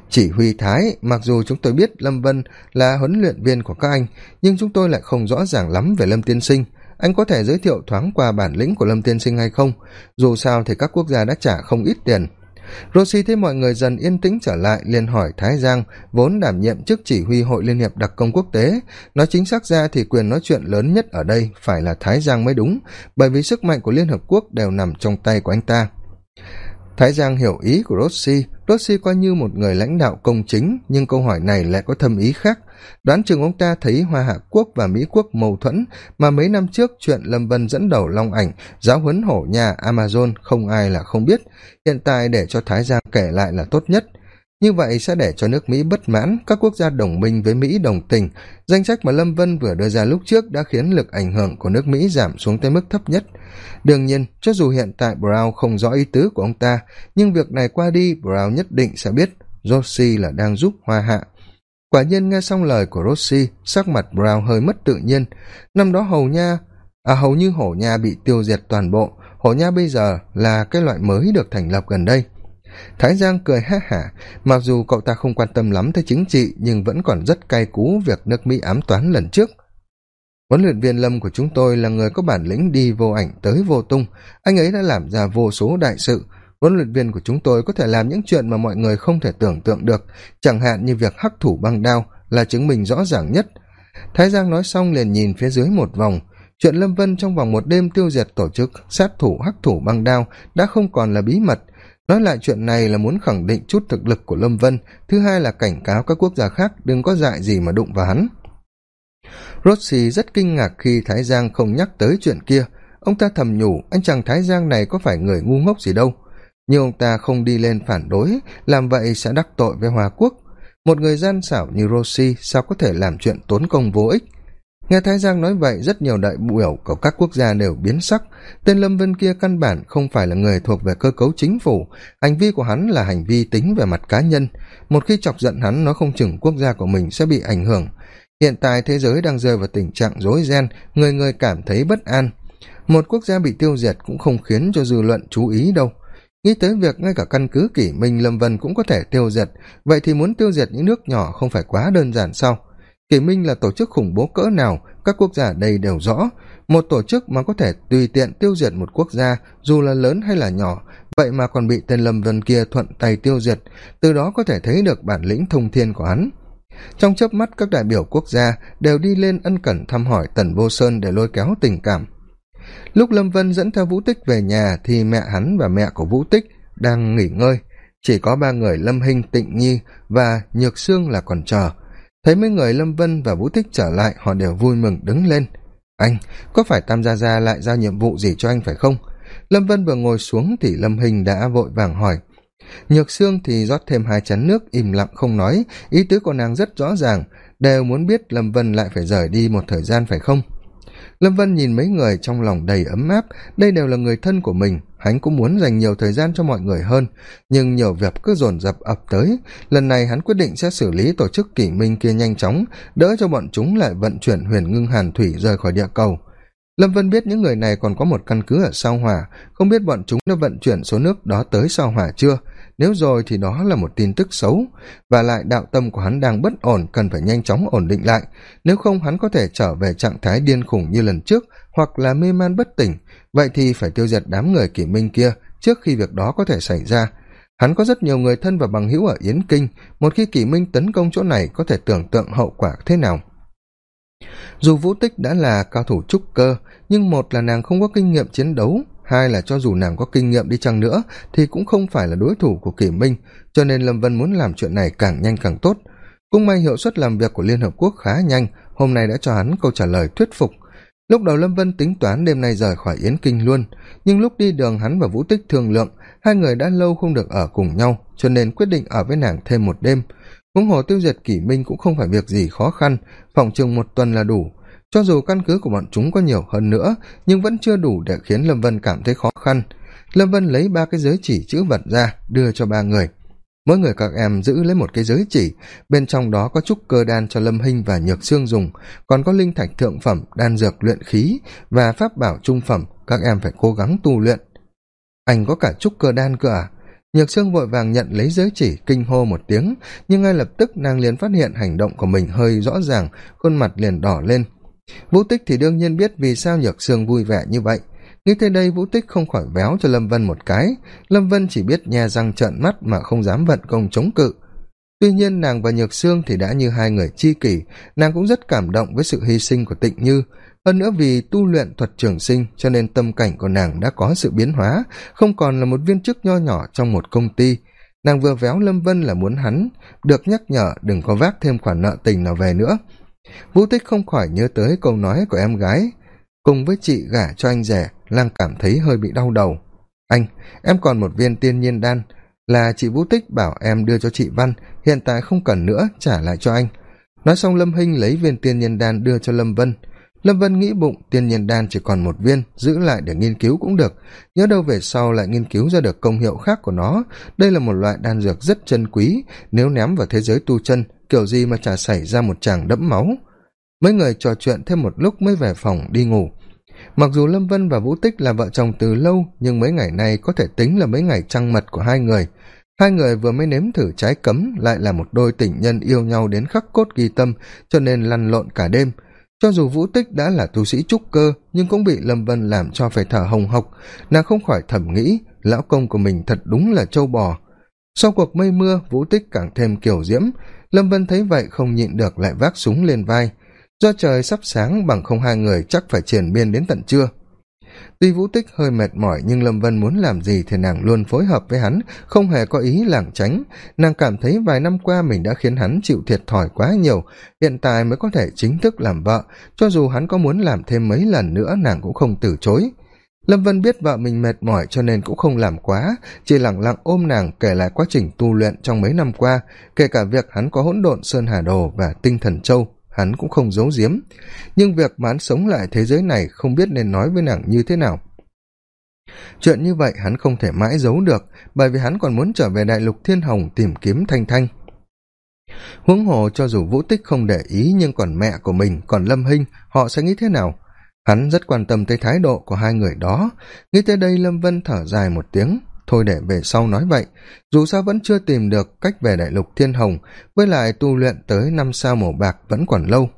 Chỉ huy thái, mặc dù chúng tôi biết lâm vân là huấn luyện viên của các anh, nhưng chúng tôi lại không rõ ràng lắm về lâm tiên sinh anh có thể giới thiệu thoáng qua bản lĩnh của lâm tiên sinh hay không? Dù sao thì các quốc gia đã trả không ít tiền. Rossi thấy mọi người dần yên tĩnh trở lại, liền hỏi thái giang, vốn đảm nhiệm chức chỉ huy hội liên hiệp đặc công quốc tế. Nói chính xác ra thì quyền nói chuyện lớn nhất ở đây phải là thái giang mới đúng, bởi vì sức mạnh của liên hợp quốc đều nằm trong tay của anh ta. Thái giang hiểu ý của rossi rossi coi như một người lãnh đạo công chính, nhưng câu hỏi này lại có thâm ý khác. Đoán chừng ông ta thấy hoa hạ quốc và mỹ quốc mâu thuẫn, mà mấy năm trước chuyện lâm vân dẫn đầu long ảnh, giáo huấn hổ nhà amazon không ai là không biết. Hiện tại để cho thái giang kể lại là tốt nhất như vậy sẽ để cho nước mỹ bất mãn, các quốc gia đồng minh với mỹ đồng tình. Danh sách mà lâm vân vừa đưa ra lúc trước đã khiến lực ảnh hưởng của nước mỹ giảm xuống tới mức thấp nhất. Đương nhiên, cho dù hiện tại brown không rõ ý tứ của ông ta, nhưng việc này qua đi, brown nhất định sẽ biết rossi là đang giúp hoa hạ. Quả nhiên nghe xong lời của rossi, sắc mặt brown hơi mất tự nhiên. Năm đó hầu nha à hầu như hổ nha bị tiêu diệt toàn bộ. Hổ nha bây giờ là cái loại mới được thành lập gần đây thái giang cười ha hả. Mặc dù cậu ta không quan tâm lắm tới chính trị, nhưng vẫn còn rất cay cú việc nước mỹ ám toán lần trước. Huấn luyện viên lâm của chúng tôi là người có bản lĩnh đi vô ảnh tới vô tung. Anh ấy đã làm ra vô số đại sự. Huấn luyện viên của chúng tôi có thể làm những chuyện mà mọi người không thể tưởng tượng được. Chẳng hạn như việc hắc thủ băng đao là chứng minh rõ ràng nhất. Thái giang nói xong liền nhìn phía dưới một vòng. Chuyện lâm vân trong vòng một đêm tiêu diệt tổ chức sát thủ hắc thủ băng đao đã không còn là bí mật nói lại chuyện này là muốn khẳng định chút thực lực của lâm vân, thứ hai là cảnh cáo các quốc gia khác đừng có dại gì mà đụng vào hắn. Rossi rất kinh ngạc khi thái giang không nhắc tới chuyện kia. Ông ta thầm nhủ, anh chàng thái giang này có phải người ngu ngốc gì đâu. Nhưng ông ta không đi lên phản đối, làm vậy sẽ đắc tội với hòa quốc. Một người gian xảo như rossi sao có thể làm chuyện tốn công vô ích? Nghe thái giang nói vậy, rất nhiều đại biểu của các quốc gia đều biến sắc. Tên lâm vân kia căn bản không phải là người thuộc về cơ cấu chính phủ. Hành vi của hắn là hành vi tính về mặt cá nhân. Một khi chọc giận hắn, nó không chừng quốc gia của mình sẽ bị ảnh hưởng. Hiện tại thế giới đang rơi vào tình trạng rối ren, người người cảm thấy bất an. Một quốc gia bị tiêu diệt cũng không khiến cho dư luận chú ý đâu. Nghĩ tới việc ngay cả căn cứ kỷ minh lâm vân cũng có thể tiêu diệt, vậy thì muốn tiêu diệt những nước nhỏ không phải quá đơn giản sao? Kỷ minh là tổ chức khủng bố cỡ nào, các quốc gia đây đều rõ. Một tổ chức mà có thể tùy tiện tiêu diệt một quốc gia, dù là lớn hay là nhỏ, vậy mà còn bị tên lâm vân kia thuận tay tiêu diệt, từ đó có thể thấy được bản lĩnh thông thiên của hắn. Trong chớp mắt, các đại biểu quốc gia đều đi lên ân cần thăm hỏi tần vô sơn để lôi kéo tình cảm. Lúc lâm vân dẫn theo vũ tích về nhà thì mẹ hắn và mẹ của vũ tích đang nghỉ ngơi. Chỉ có ba người lâm hinh, tịnh nhi và nhược sương là còn chờ thấy mấy người lâm vân và vũ tích trở lại, họ đều vui mừng đứng lên. Anh, có phải tam gia gia lại giao nhiệm vụ gì cho anh phải không? Lâm vân vừa ngồi xuống thì lâm hình đã vội vàng hỏi. Nhược sương thì rót thêm hai chén nước, im lặng không nói. Ý tứ của nàng rất rõ ràng, đều muốn biết lâm vân lại phải rời đi một thời gian phải không? Lâm vân nhìn mấy người trong lòng đầy ấm áp, đây đều là người thân của mình, hắn cũng muốn dành nhiều thời gian cho mọi người hơn. Nhưng nhiều việc cứ dồn dập ập tới, lần này hắn quyết định sẽ xử lý tổ chức kỷ minh kia nhanh chóng, đỡ cho bọn chúng lại vận chuyển huyền ngưng hàn thủy rời khỏi địa cầu. Lâm vân biết những người này còn có một căn cứ ở sao hỏa, không biết bọn chúng đã vận chuyển số nước đó tới sao hỏa chưa? Nếu rồi thì đó là một tin tức xấu, và lại đạo tâm của hắn đang bất ổn, cần phải nhanh chóng ổn định lại. Nếu không, hắn có thể trở về trạng thái điên khủng như lần trước, hoặc là mê man bất tỉnh. Vậy thì phải tiêu diệt đám người kỷ minh kia trước khi việc đó có thể xảy ra. Hắn có rất nhiều người thân và bằng hữu ở yến kinh. Một khi kỷ minh tấn công chỗ này, có thể tưởng tượng hậu quả thế nào? Dù vũ tích đã là cao thủ trúc cơ, nhưng một là nàng không có kinh nghiệm chiến đấu hai là cho dù nàng có kinh nghiệm đi chăng nữa, thì cũng không phải là đối thủ của kỷ minh, cho nên lâm vân muốn làm chuyện này càng nhanh càng tốt. Cũng may hiệu suất làm việc của liên hợp quốc khá nhanh, hôm nay đã cho hắn câu trả lời thuyết phục. Lúc đầu lâm vân tính toán đêm nay rời khỏi yến kinh luôn, nhưng lúc đi đường hắn và vũ tích thương lượng, hai người đã lâu không được ở cùng nhau, cho nên quyết định ở với nàng thêm một đêm. Huống hồ tiêu diệt kỷ minh cũng không phải việc gì khó khăn, phòng chừng một tuần là đủ cho dù căn cứ của bọn chúng có nhiều hơn nữa, nhưng vẫn chưa đủ để khiến lâm vân cảm thấy khó khăn. Lâm vân lấy ba cái giới chỉ chữ vật ra, đưa cho ba người. Mỗi người các em giữ lấy một cái giới chỉ. Bên trong đó có trúc cơ đan cho lâm hinh và nhược xương dùng. Còn có linh thạch thượng phẩm, đan dược luyện khí và pháp bảo trung phẩm. Các em phải cố gắng tu luyện. Anh có cả trúc cơ đan cơ à? Nhược xương vội vàng nhận lấy giới chỉ, kinh hô một tiếng. Nhưng ngay lập tức, nàng liền phát hiện hành động của mình hơi rõ ràng, khuôn mặt liền đỏ lên vũ tích thì đương nhiên biết vì sao nhược Sương vui vẻ như vậy. Nghĩ tới đây, vũ tích không khỏi véo cho lâm vân một cái. Lâm vân chỉ biết nhe răng trợn mắt mà không dám vận công chống cự. Tuy nhiên, nàng và nhược sương thì đã như hai người chi kỷ. Nàng cũng rất cảm động với sự hy sinh của tịnh như. Hơn nữa vì tu luyện thuật trường sinh, cho nên tâm cảnh của nàng đã có sự biến hóa, không còn là một viên chức nho nhỏ trong một công ty. Nàng vừa véo lâm vân là muốn hắn, được nhắc nhở đừng có vác thêm khoản nợ tình nào về nữa vũ tích không khỏi nhớ tới câu nói của em gái. Cùng với chị gả cho anh rể lang cảm thấy hơi bị đau đầu. Anh, em còn một viên tiên nhiên đan. Là chị vũ tích bảo em đưa cho chị văn, hiện tại không cần nữa, trả lại cho anh. Nói xong lâm hinh lấy viên tiên nhiên đan đưa cho lâm vân. Lâm vân nghĩ bụng, tiên nhiên đan chỉ còn một viên, giữ lại để nghiên cứu cũng được. Nhớ đâu về sau lại nghiên cứu ra được công hiệu khác của nó. Đây là một loại đan dược rất chân quý, nếu ném vào thế giới tu chân kiểu gì mà chả xảy ra một chàng đẫm máu. Mấy người trò chuyện thêm một lúc mới về phòng đi ngủ. Mặc dù lâm vân và vũ tích là vợ chồng từ lâu, nhưng mấy ngày nay có thể tính là mấy ngày trăng mật của hai người. Hai người vừa mới nếm thử trái cấm lại là một đôi tình nhân yêu nhau đến khắc cốt ghi tâm, cho nên lăn lộn cả đêm. Cho dù vũ tích đã là tu sĩ trúc cơ, nhưng cũng bị lâm vân làm cho phải thở hồng hộc. Nàng không khỏi thẩm nghĩ, lão công của mình thật đúng là trâu bò sau cuộc mây mưa, vũ tích càng thêm kiểu diễm, lâm vân thấy vậy không nhịn được lại vác súng lên vai. Do trời sắp sáng bằng không hai người chắc phải triển biên đến tận trưa. Tuy vũ tích hơi mệt mỏi, nhưng lâm vân muốn làm gì thì nàng luôn phối hợp với hắn, không hề có ý lảng tránh. Nàng cảm thấy vài năm qua mình đã khiến hắn chịu thiệt thòi quá nhiều, hiện tại mới có thể chính thức làm vợ. Cho dù hắn có muốn làm thêm mấy lần nữa, nàng cũng không từ chối lâm vân biết vợ mình mệt mỏi cho nên cũng không làm quá, chỉ lẳng lặng ôm nàng kể lại quá trình tu luyện trong mấy năm qua, kể cả việc hắn có hỗn độn sơn hà đồ và tinh thần châu, hắn cũng không giấu giếm. Nhưng việc mà hắn sống lại thế giới này không biết nên nói với nàng như thế nào. Chuyện như vậy hắn không thể mãi giấu được, bởi vì hắn còn muốn trở về đại lục thiên hồng tìm kiếm thanh thanh. Huống hồ cho dù vũ tích không để ý nhưng còn mẹ của mình, còn lâm hinh, họ sẽ nghĩ thế nào? Hắn rất quan tâm tới thái độ của hai người đó. Nghĩ tới đây, lâm vân thở dài một tiếng. Thôi để về sau nói vậy. Dù sao vẫn chưa tìm được cách về đại lục thiên hồng, với lại tu luyện tới năm sao màu bạc vẫn còn lâu.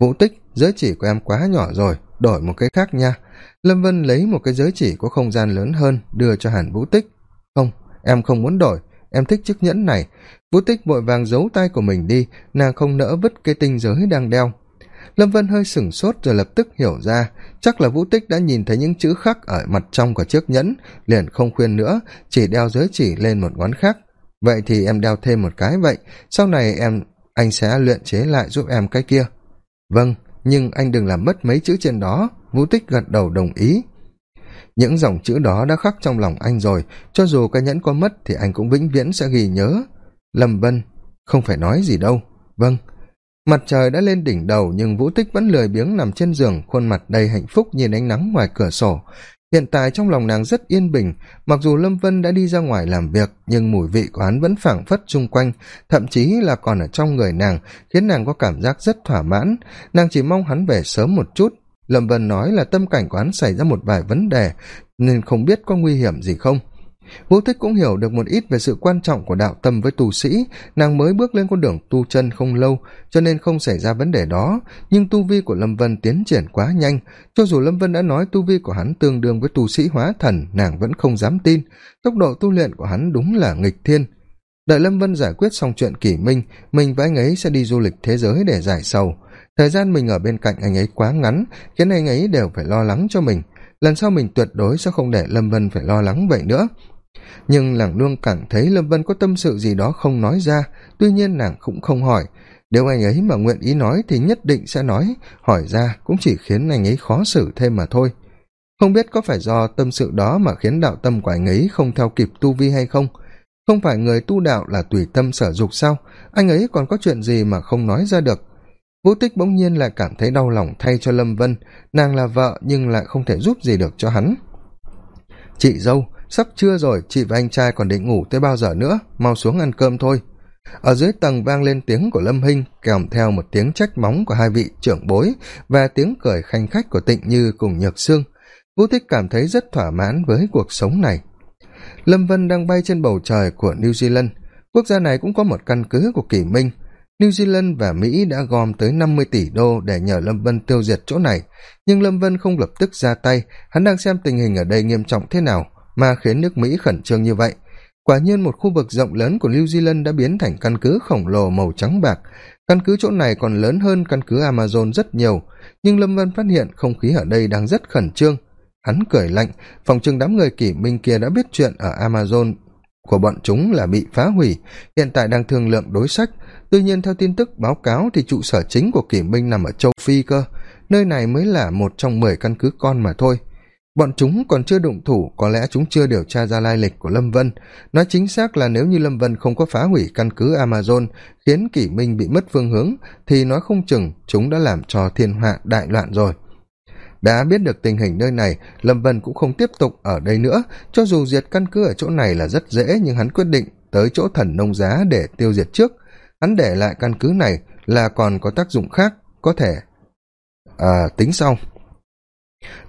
Vũ tích, giới chỉ của em quá nhỏ rồi, đổi một cái khác nha. Lâm vân lấy một cái giới chỉ có không gian lớn hơn, đưa cho hàn vũ tích. Không, em không muốn đổi. Em thích chiếc nhẫn này. Vũ tích vội vàng giấu tay của mình đi, nàng không nỡ vứt cái tinh giới đang đeo lâm vân hơi sửng sốt rồi lập tức hiểu ra. Chắc là vũ tích đã nhìn thấy những chữ khắc ở mặt trong của chiếc nhẫn, liền không khuyên nữa, chỉ đeo giới chỉ lên một ngón khác. Vậy thì em đeo thêm một cái vậy, sau này em, anh sẽ luyện chế lại giúp em cái kia. Vâng nhưng anh đừng làm mất mấy chữ trên đó, vũ tích gật đầu đồng ý. Những dòng chữ đó đã khắc trong lòng anh rồi, cho dù cái nhẫn có mất thì anh cũng vĩnh viễn sẽ ghi nhớ. Lâm vân, không phải nói gì đâu. Vâng mặt trời đã lên đỉnh đầu, nhưng vũ tích vẫn lười biếng nằm trên giường, khuôn mặt đầy hạnh phúc nhìn ánh nắng ngoài cửa sổ. Hiện tại trong lòng nàng rất yên bình, mặc dù lâm vân đã đi ra ngoài làm việc, nhưng mùi vị của hắn vẫn phảng phất chung quanh, thậm chí là còn ở trong người nàng, khiến nàng có cảm giác rất thỏa mãn. Nàng chỉ mong hắn về sớm một chút. Lâm vân nói là tâm cảnh của hắn xảy ra một vài vấn đề, nên không biết có nguy hiểm gì không. Vô thích cũng hiểu được một ít về sự quan trọng của đạo tâm với tu sĩ. Nàng mới bước lên con đường tu chân không lâu, cho nên không xảy ra vấn đề đó. Nhưng tu vi của lâm vân tiến triển quá nhanh. Cho dù lâm vân đã nói tu vi của hắn tương đương với tu sĩ hóa thần, nàng vẫn không dám tin. Tốc độ tu luyện của hắn đúng là nghịch thiên. Đợi lâm vân giải quyết xong chuyện kỷ minh, mình và anh ấy sẽ đi du lịch thế giới để giải sầu. Thời gian mình ở bên cạnh anh ấy quá ngắn, khiến anh ấy đều phải lo lắng cho mình. Lần sau mình tuyệt đối sẽ không để lâm vân phải lo lắng vậy nữa nhưng nàng luôn cảm thấy lâm vân có tâm sự gì đó không nói ra, tuy nhiên nàng cũng không hỏi. Nếu anh ấy mà nguyện ý nói thì nhất định sẽ nói, hỏi ra cũng chỉ khiến anh ấy khó xử thêm mà thôi. Không biết có phải do tâm sự đó mà khiến đạo tâm của anh ấy không theo kịp tu vi hay không? Không phải người tu đạo là tùy tâm sở dục sao? Anh ấy còn có chuyện gì mà không nói ra được? Vũ tích bỗng nhiên lại cảm thấy đau lòng thay cho lâm vân. Nàng là vợ nhưng lại không thể giúp gì được cho hắn. Chị dâu sắp trưa rồi, chị và anh trai còn định ngủ tới bao giờ nữa? Mau xuống ăn cơm thôi. Ở dưới tầng vang lên tiếng của lâm hinh, kèm theo một tiếng trách móng của hai vị trưởng bối và tiếng cười khanh khách của tịnh như cùng nhược sương. Vũ thích cảm thấy rất thỏa mãn với cuộc sống này. Lâm vân đang bay trên bầu trời của new zealand. Quốc gia này cũng có một căn cứ của kỷ minh. New zealand và mỹ đã gom tới năm mươi tỷ đô để nhờ lâm vân tiêu diệt chỗ này. Nhưng lâm vân không lập tức ra tay. Hắn đang xem tình hình ở đây nghiêm trọng thế nào mà khiến nước mỹ khẩn trương như vậy. Quả nhiên một khu vực rộng lớn của new zealand đã biến thành căn cứ khổng lồ màu trắng bạc. Căn cứ chỗ này còn lớn hơn căn cứ amazon rất nhiều, nhưng lâm vân phát hiện không khí ở đây đang rất khẩn trương. Hắn cười lạnh, phòng chừng đám người kỷ minh kia đã biết chuyện ở amazon của bọn chúng là bị phá hủy, hiện tại đang thương lượng đối sách. Tuy nhiên theo tin tức báo cáo thì trụ sở chính của kỷ minh nằm ở châu phi cơ, nơi này mới là một trong mười căn cứ con mà thôi bọn chúng còn chưa đụng thủ có lẽ chúng chưa điều tra ra lai lịch của lâm vân. Nói chính xác là nếu như lâm vân không có phá hủy căn cứ amazon khiến kỷ minh bị mất phương hướng thì nói không chừng chúng đã làm cho thiên hạ đại loạn rồi. Đã biết được tình hình nơi này lâm vân cũng không tiếp tục ở đây nữa. Cho dù diệt căn cứ ở chỗ này là rất dễ nhưng hắn quyết định tới chỗ thần nông giá để tiêu diệt trước. Hắn để lại căn cứ này là còn có tác dụng khác có thể à, tính sau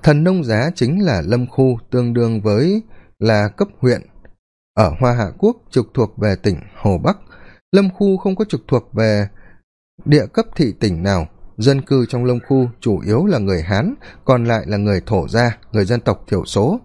thần nông giá chính là lâm khu, tương đương với là cấp huyện. Ở hoa hạ quốc, trực thuộc về tỉnh hồ bắc. Lâm khu không có trực thuộc về địa cấp thị tỉnh nào dân cư trong lông khu chủ yếu là người hán, còn lại là người thổ gia, người dân tộc thiểu số.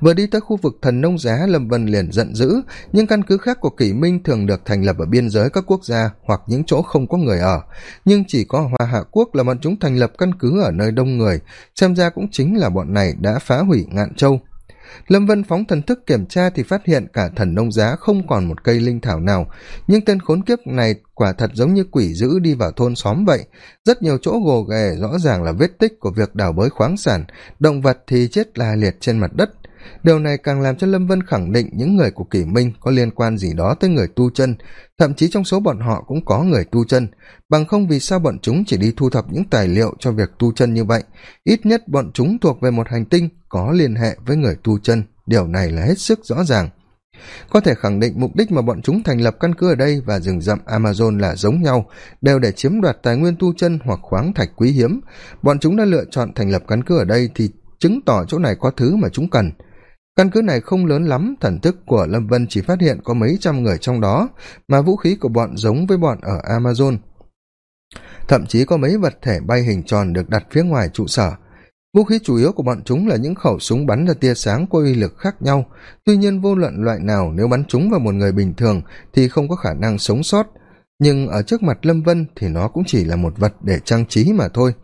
Vừa đi tới khu vực thần nông giá lâm vân liền giận dữ. Nhưng căn cứ khác của kỷ minh thường được thành lập ở biên giới các quốc gia hoặc những chỗ không có người ở. Nhưng chỉ có hoa hạ quốc là bọn chúng thành lập căn cứ ở nơi đông người. Xem ra cũng chính là bọn này đã phá hủy ngạn châu lâm vân phóng thần thức kiểm tra thì phát hiện cả thần nông giá không còn một cây linh thảo nào. Nhưng tên khốn kiếp này quả thật giống như quỷ dữ đi vào thôn xóm vậy. Rất nhiều chỗ gồ ghề rõ ràng là vết tích của việc đào bới khoáng sản. Động vật thì chết la liệt trên mặt đất điều này càng làm cho lâm vân khẳng định những người của kỷ minh có liên quan gì đó tới người tu chân. Thậm chí trong số bọn họ cũng có người tu chân. Bằng không vì sao bọn chúng chỉ đi thu thập những tài liệu cho việc tu chân như vậy? Ít nhất bọn chúng thuộc về một hành tinh có liên hệ với người tu chân. Điều này là hết sức rõ ràng. Có thể khẳng định mục đích mà bọn chúng thành lập căn cứ ở đây và rừng rậm amazon là giống nhau, đều để chiếm đoạt tài nguyên tu chân hoặc khoáng thạch quý hiếm. Bọn chúng đã lựa chọn thành lập căn cứ ở đây thì chứng tỏ chỗ này có thứ mà chúng cần căn cứ này không lớn lắm, thần thức của lâm vân chỉ phát hiện có mấy trăm người trong đó, mà vũ khí của bọn giống với bọn ở amazon. Thậm chí có mấy vật thể bay hình tròn được đặt phía ngoài trụ sở. Vũ khí chủ yếu của bọn chúng là những khẩu súng bắn ra tia sáng có uy lực khác nhau. Tuy nhiên vô luận loại nào, nếu bắn chúng vào một người bình thường thì không có khả năng sống sót. Nhưng ở trước mặt lâm vân thì nó cũng chỉ là một vật để trang trí mà thôi.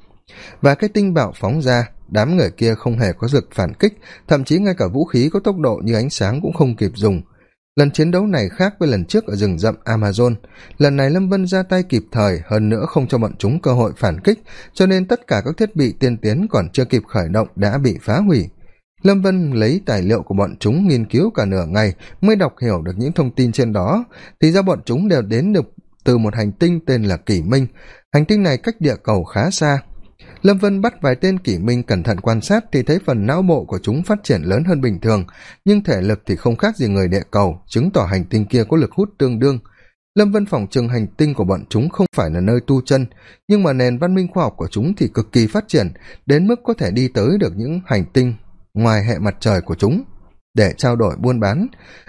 Và cái tinh bạo phóng ra đám người kia không hề có dược phản kích, thậm chí ngay cả vũ khí có tốc độ như ánh sáng cũng không kịp dùng. Lần chiến đấu này khác với lần trước ở rừng rậm amazon. Lần này lâm vân ra tay kịp thời, hơn nữa không cho bọn chúng cơ hội phản kích, cho nên tất cả các thiết bị tiên tiến còn chưa kịp khởi động đã bị phá hủy. Lâm vân lấy tài liệu của bọn chúng nghiên cứu cả nửa ngày mới đọc hiểu được những thông tin trên đó. Thì ra bọn chúng đều đến được từ một hành tinh tên là kỷ minh. Hành tinh này cách địa cầu khá xa lâm vân bắt vài tên kỷ minh cẩn thận quan sát thì thấy phần não bộ của chúng phát triển lớn hơn bình thường, nhưng thể lực thì không khác gì người địa cầu, chứng tỏ hành tinh kia có lực hút tương đương. Lâm vân phỏng trừng hành tinh của bọn chúng không phải là nơi tu chân, nhưng mà nền văn minh khoa học của chúng thì cực kỳ phát triển, đến mức có thể đi tới được những hành tinh ngoài hệ mặt trời của chúng để trao đổi buôn bán.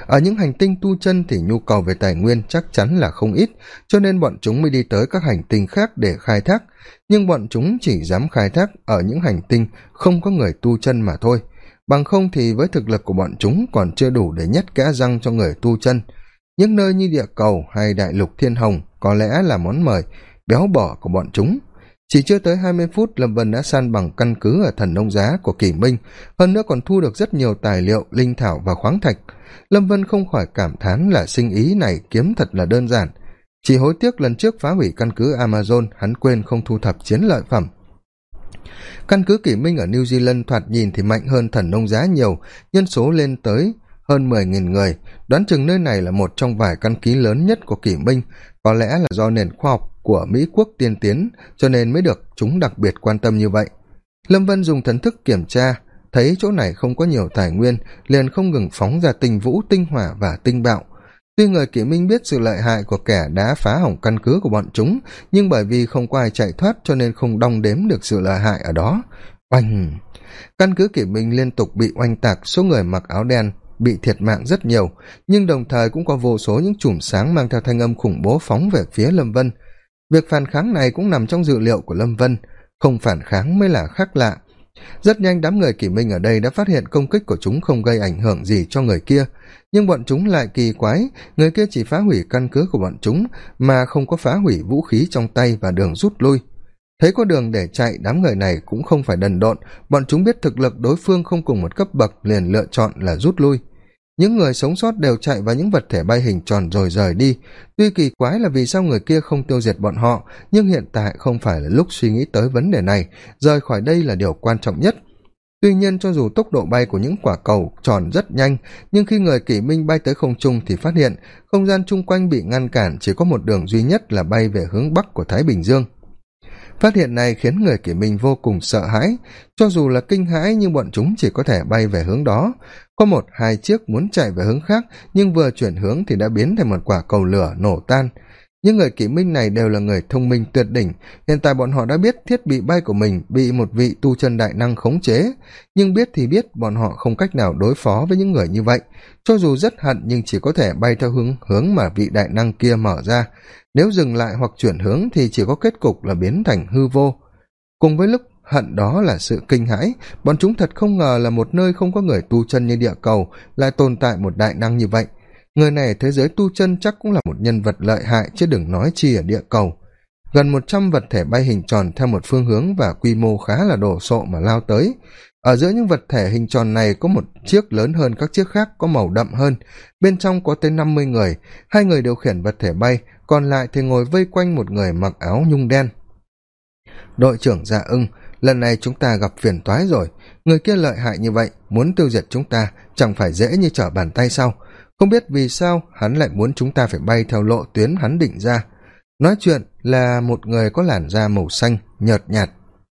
Ở những hành tinh tu chân thì nhu cầu về tài nguyên chắc chắn là không ít, cho nên bọn chúng mới đi tới các hành tinh khác để khai thác. Nhưng bọn chúng chỉ dám khai thác ở những hành tinh không có người tu chân mà thôi. Bằng không thì với thực lực của bọn chúng còn chưa đủ để nhét kẽ răng cho người tu chân. Những nơi như địa cầu hay đại lục thiên hồng có lẽ là món mời béo bở của bọn chúng chỉ chưa tới hai mươi phút, lâm vân đã san bằng căn cứ ở thần nông giá của kỷ minh, hơn nữa còn thu được rất nhiều tài liệu, linh thảo và khoáng thạch. Lâm vân không khỏi cảm thán là sinh ý này kiếm thật là đơn giản. Chỉ hối tiếc lần trước phá hủy căn cứ amazon, hắn quên không thu thập chiến lợi phẩm. Căn cứ kỷ minh ở new zealand thoạt nhìn thì mạnh hơn thần nông giá nhiều, nhân số lên tới hơn mười nghìn người. Đoán chừng nơi này là một trong vài căn cứ lớn nhất của kỷ minh, có lẽ là do nền khoa học của mỹ quốc tiên tiến, cho nên mới được chúng đặc biệt quan tâm như vậy. Lâm vân dùng thần thức kiểm tra, thấy chỗ này không có nhiều tài nguyên, liền không ngừng phóng ra tinh vũ, tinh hỏa và tinh bạo. Tuy người kỵ minh biết sự lợi hại của kẻ đã phá hỏng căn cứ của bọn chúng, nhưng bởi vì không có ai chạy thoát cho nên không đong đếm được sự lợi hại ở đó. Oanh! Căn cứ kỵ minh liên tục bị oanh tạc, số người mặc áo đen bị thiệt mạng rất nhiều, nhưng đồng thời cũng có vô số những chùm sáng mang theo thanh âm khủng bố phóng về phía lâm vân việc phản kháng này cũng nằm trong dự liệu của lâm vân, không phản kháng mới là khác lạ. Rất nhanh đám người kỷ minh ở đây đã phát hiện công kích của chúng không gây ảnh hưởng gì cho người kia. Nhưng bọn chúng lại kỳ quái, người kia chỉ phá hủy căn cứ của bọn chúng mà không có phá hủy vũ khí trong tay và đường rút lui. Thấy có đường để chạy, đám người này cũng không phải đần độn. Bọn chúng biết thực lực đối phương không cùng một cấp bậc liền lựa chọn là rút lui những người sống sót đều chạy vào những vật thể bay hình tròn rồi rời đi. Tuy kỳ quái là vì sao người kia không tiêu diệt bọn họ, nhưng hiện tại không phải là lúc suy nghĩ tới vấn đề này. Rời khỏi đây là điều quan trọng nhất. Tuy nhiên, cho dù tốc độ bay của những quả cầu tròn rất nhanh, nhưng khi người kỷ minh bay tới không trung thì phát hiện không gian chung quanh bị ngăn cản, chỉ có một đường duy nhất là bay về hướng bắc của thái bình dương phát hiện này khiến người kỷ minh vô cùng sợ hãi. Cho dù là kinh hãi, nhưng bọn chúng chỉ có thể bay về hướng đó. Có một, hai chiếc muốn chạy về hướng khác, nhưng vừa chuyển hướng thì đã biến thành một quả cầu lửa nổ tan. Những người kỷ minh này đều là người thông minh tuyệt đỉnh, hiện tại bọn họ đã biết thiết bị bay của mình bị một vị tu chân đại năng khống chế. Nhưng biết thì biết, bọn họ không cách nào đối phó với những người như vậy. Cho dù rất hận, nhưng chỉ có thể bay theo hướng hướng mà vị đại năng kia mở ra nếu dừng lại hoặc chuyển hướng thì chỉ có kết cục là biến thành hư vô. Cùng với lúc hận đó là sự kinh hãi, bọn chúng thật không ngờ là một nơi không có người tu chân như địa cầu lại tồn tại một đại năng như vậy. Người này thế giới tu chân chắc cũng là một nhân vật lợi hại chứ đừng nói chi ở địa cầu. Gần một trăm vật thể bay hình tròn theo một phương hướng và quy mô khá là đồ sộ mà lao tới. Ở giữa những vật thể hình tròn này có một chiếc lớn hơn các chiếc khác có màu đậm hơn. Bên trong có tới năm mươi người, hai người điều khiển vật thể bay còn lại thì ngồi vây quanh một người mặc áo nhung đen. Đội trưởng dạ ưng, lần này chúng ta gặp phiền toái rồi. Người kia lợi hại như vậy, muốn tiêu diệt chúng ta, chẳng phải dễ như trở bàn tay sau không biết vì sao hắn lại muốn chúng ta phải bay theo lộ tuyến hắn định ra. Nói chuyện là một người có làn da màu xanh, nhợt nhạt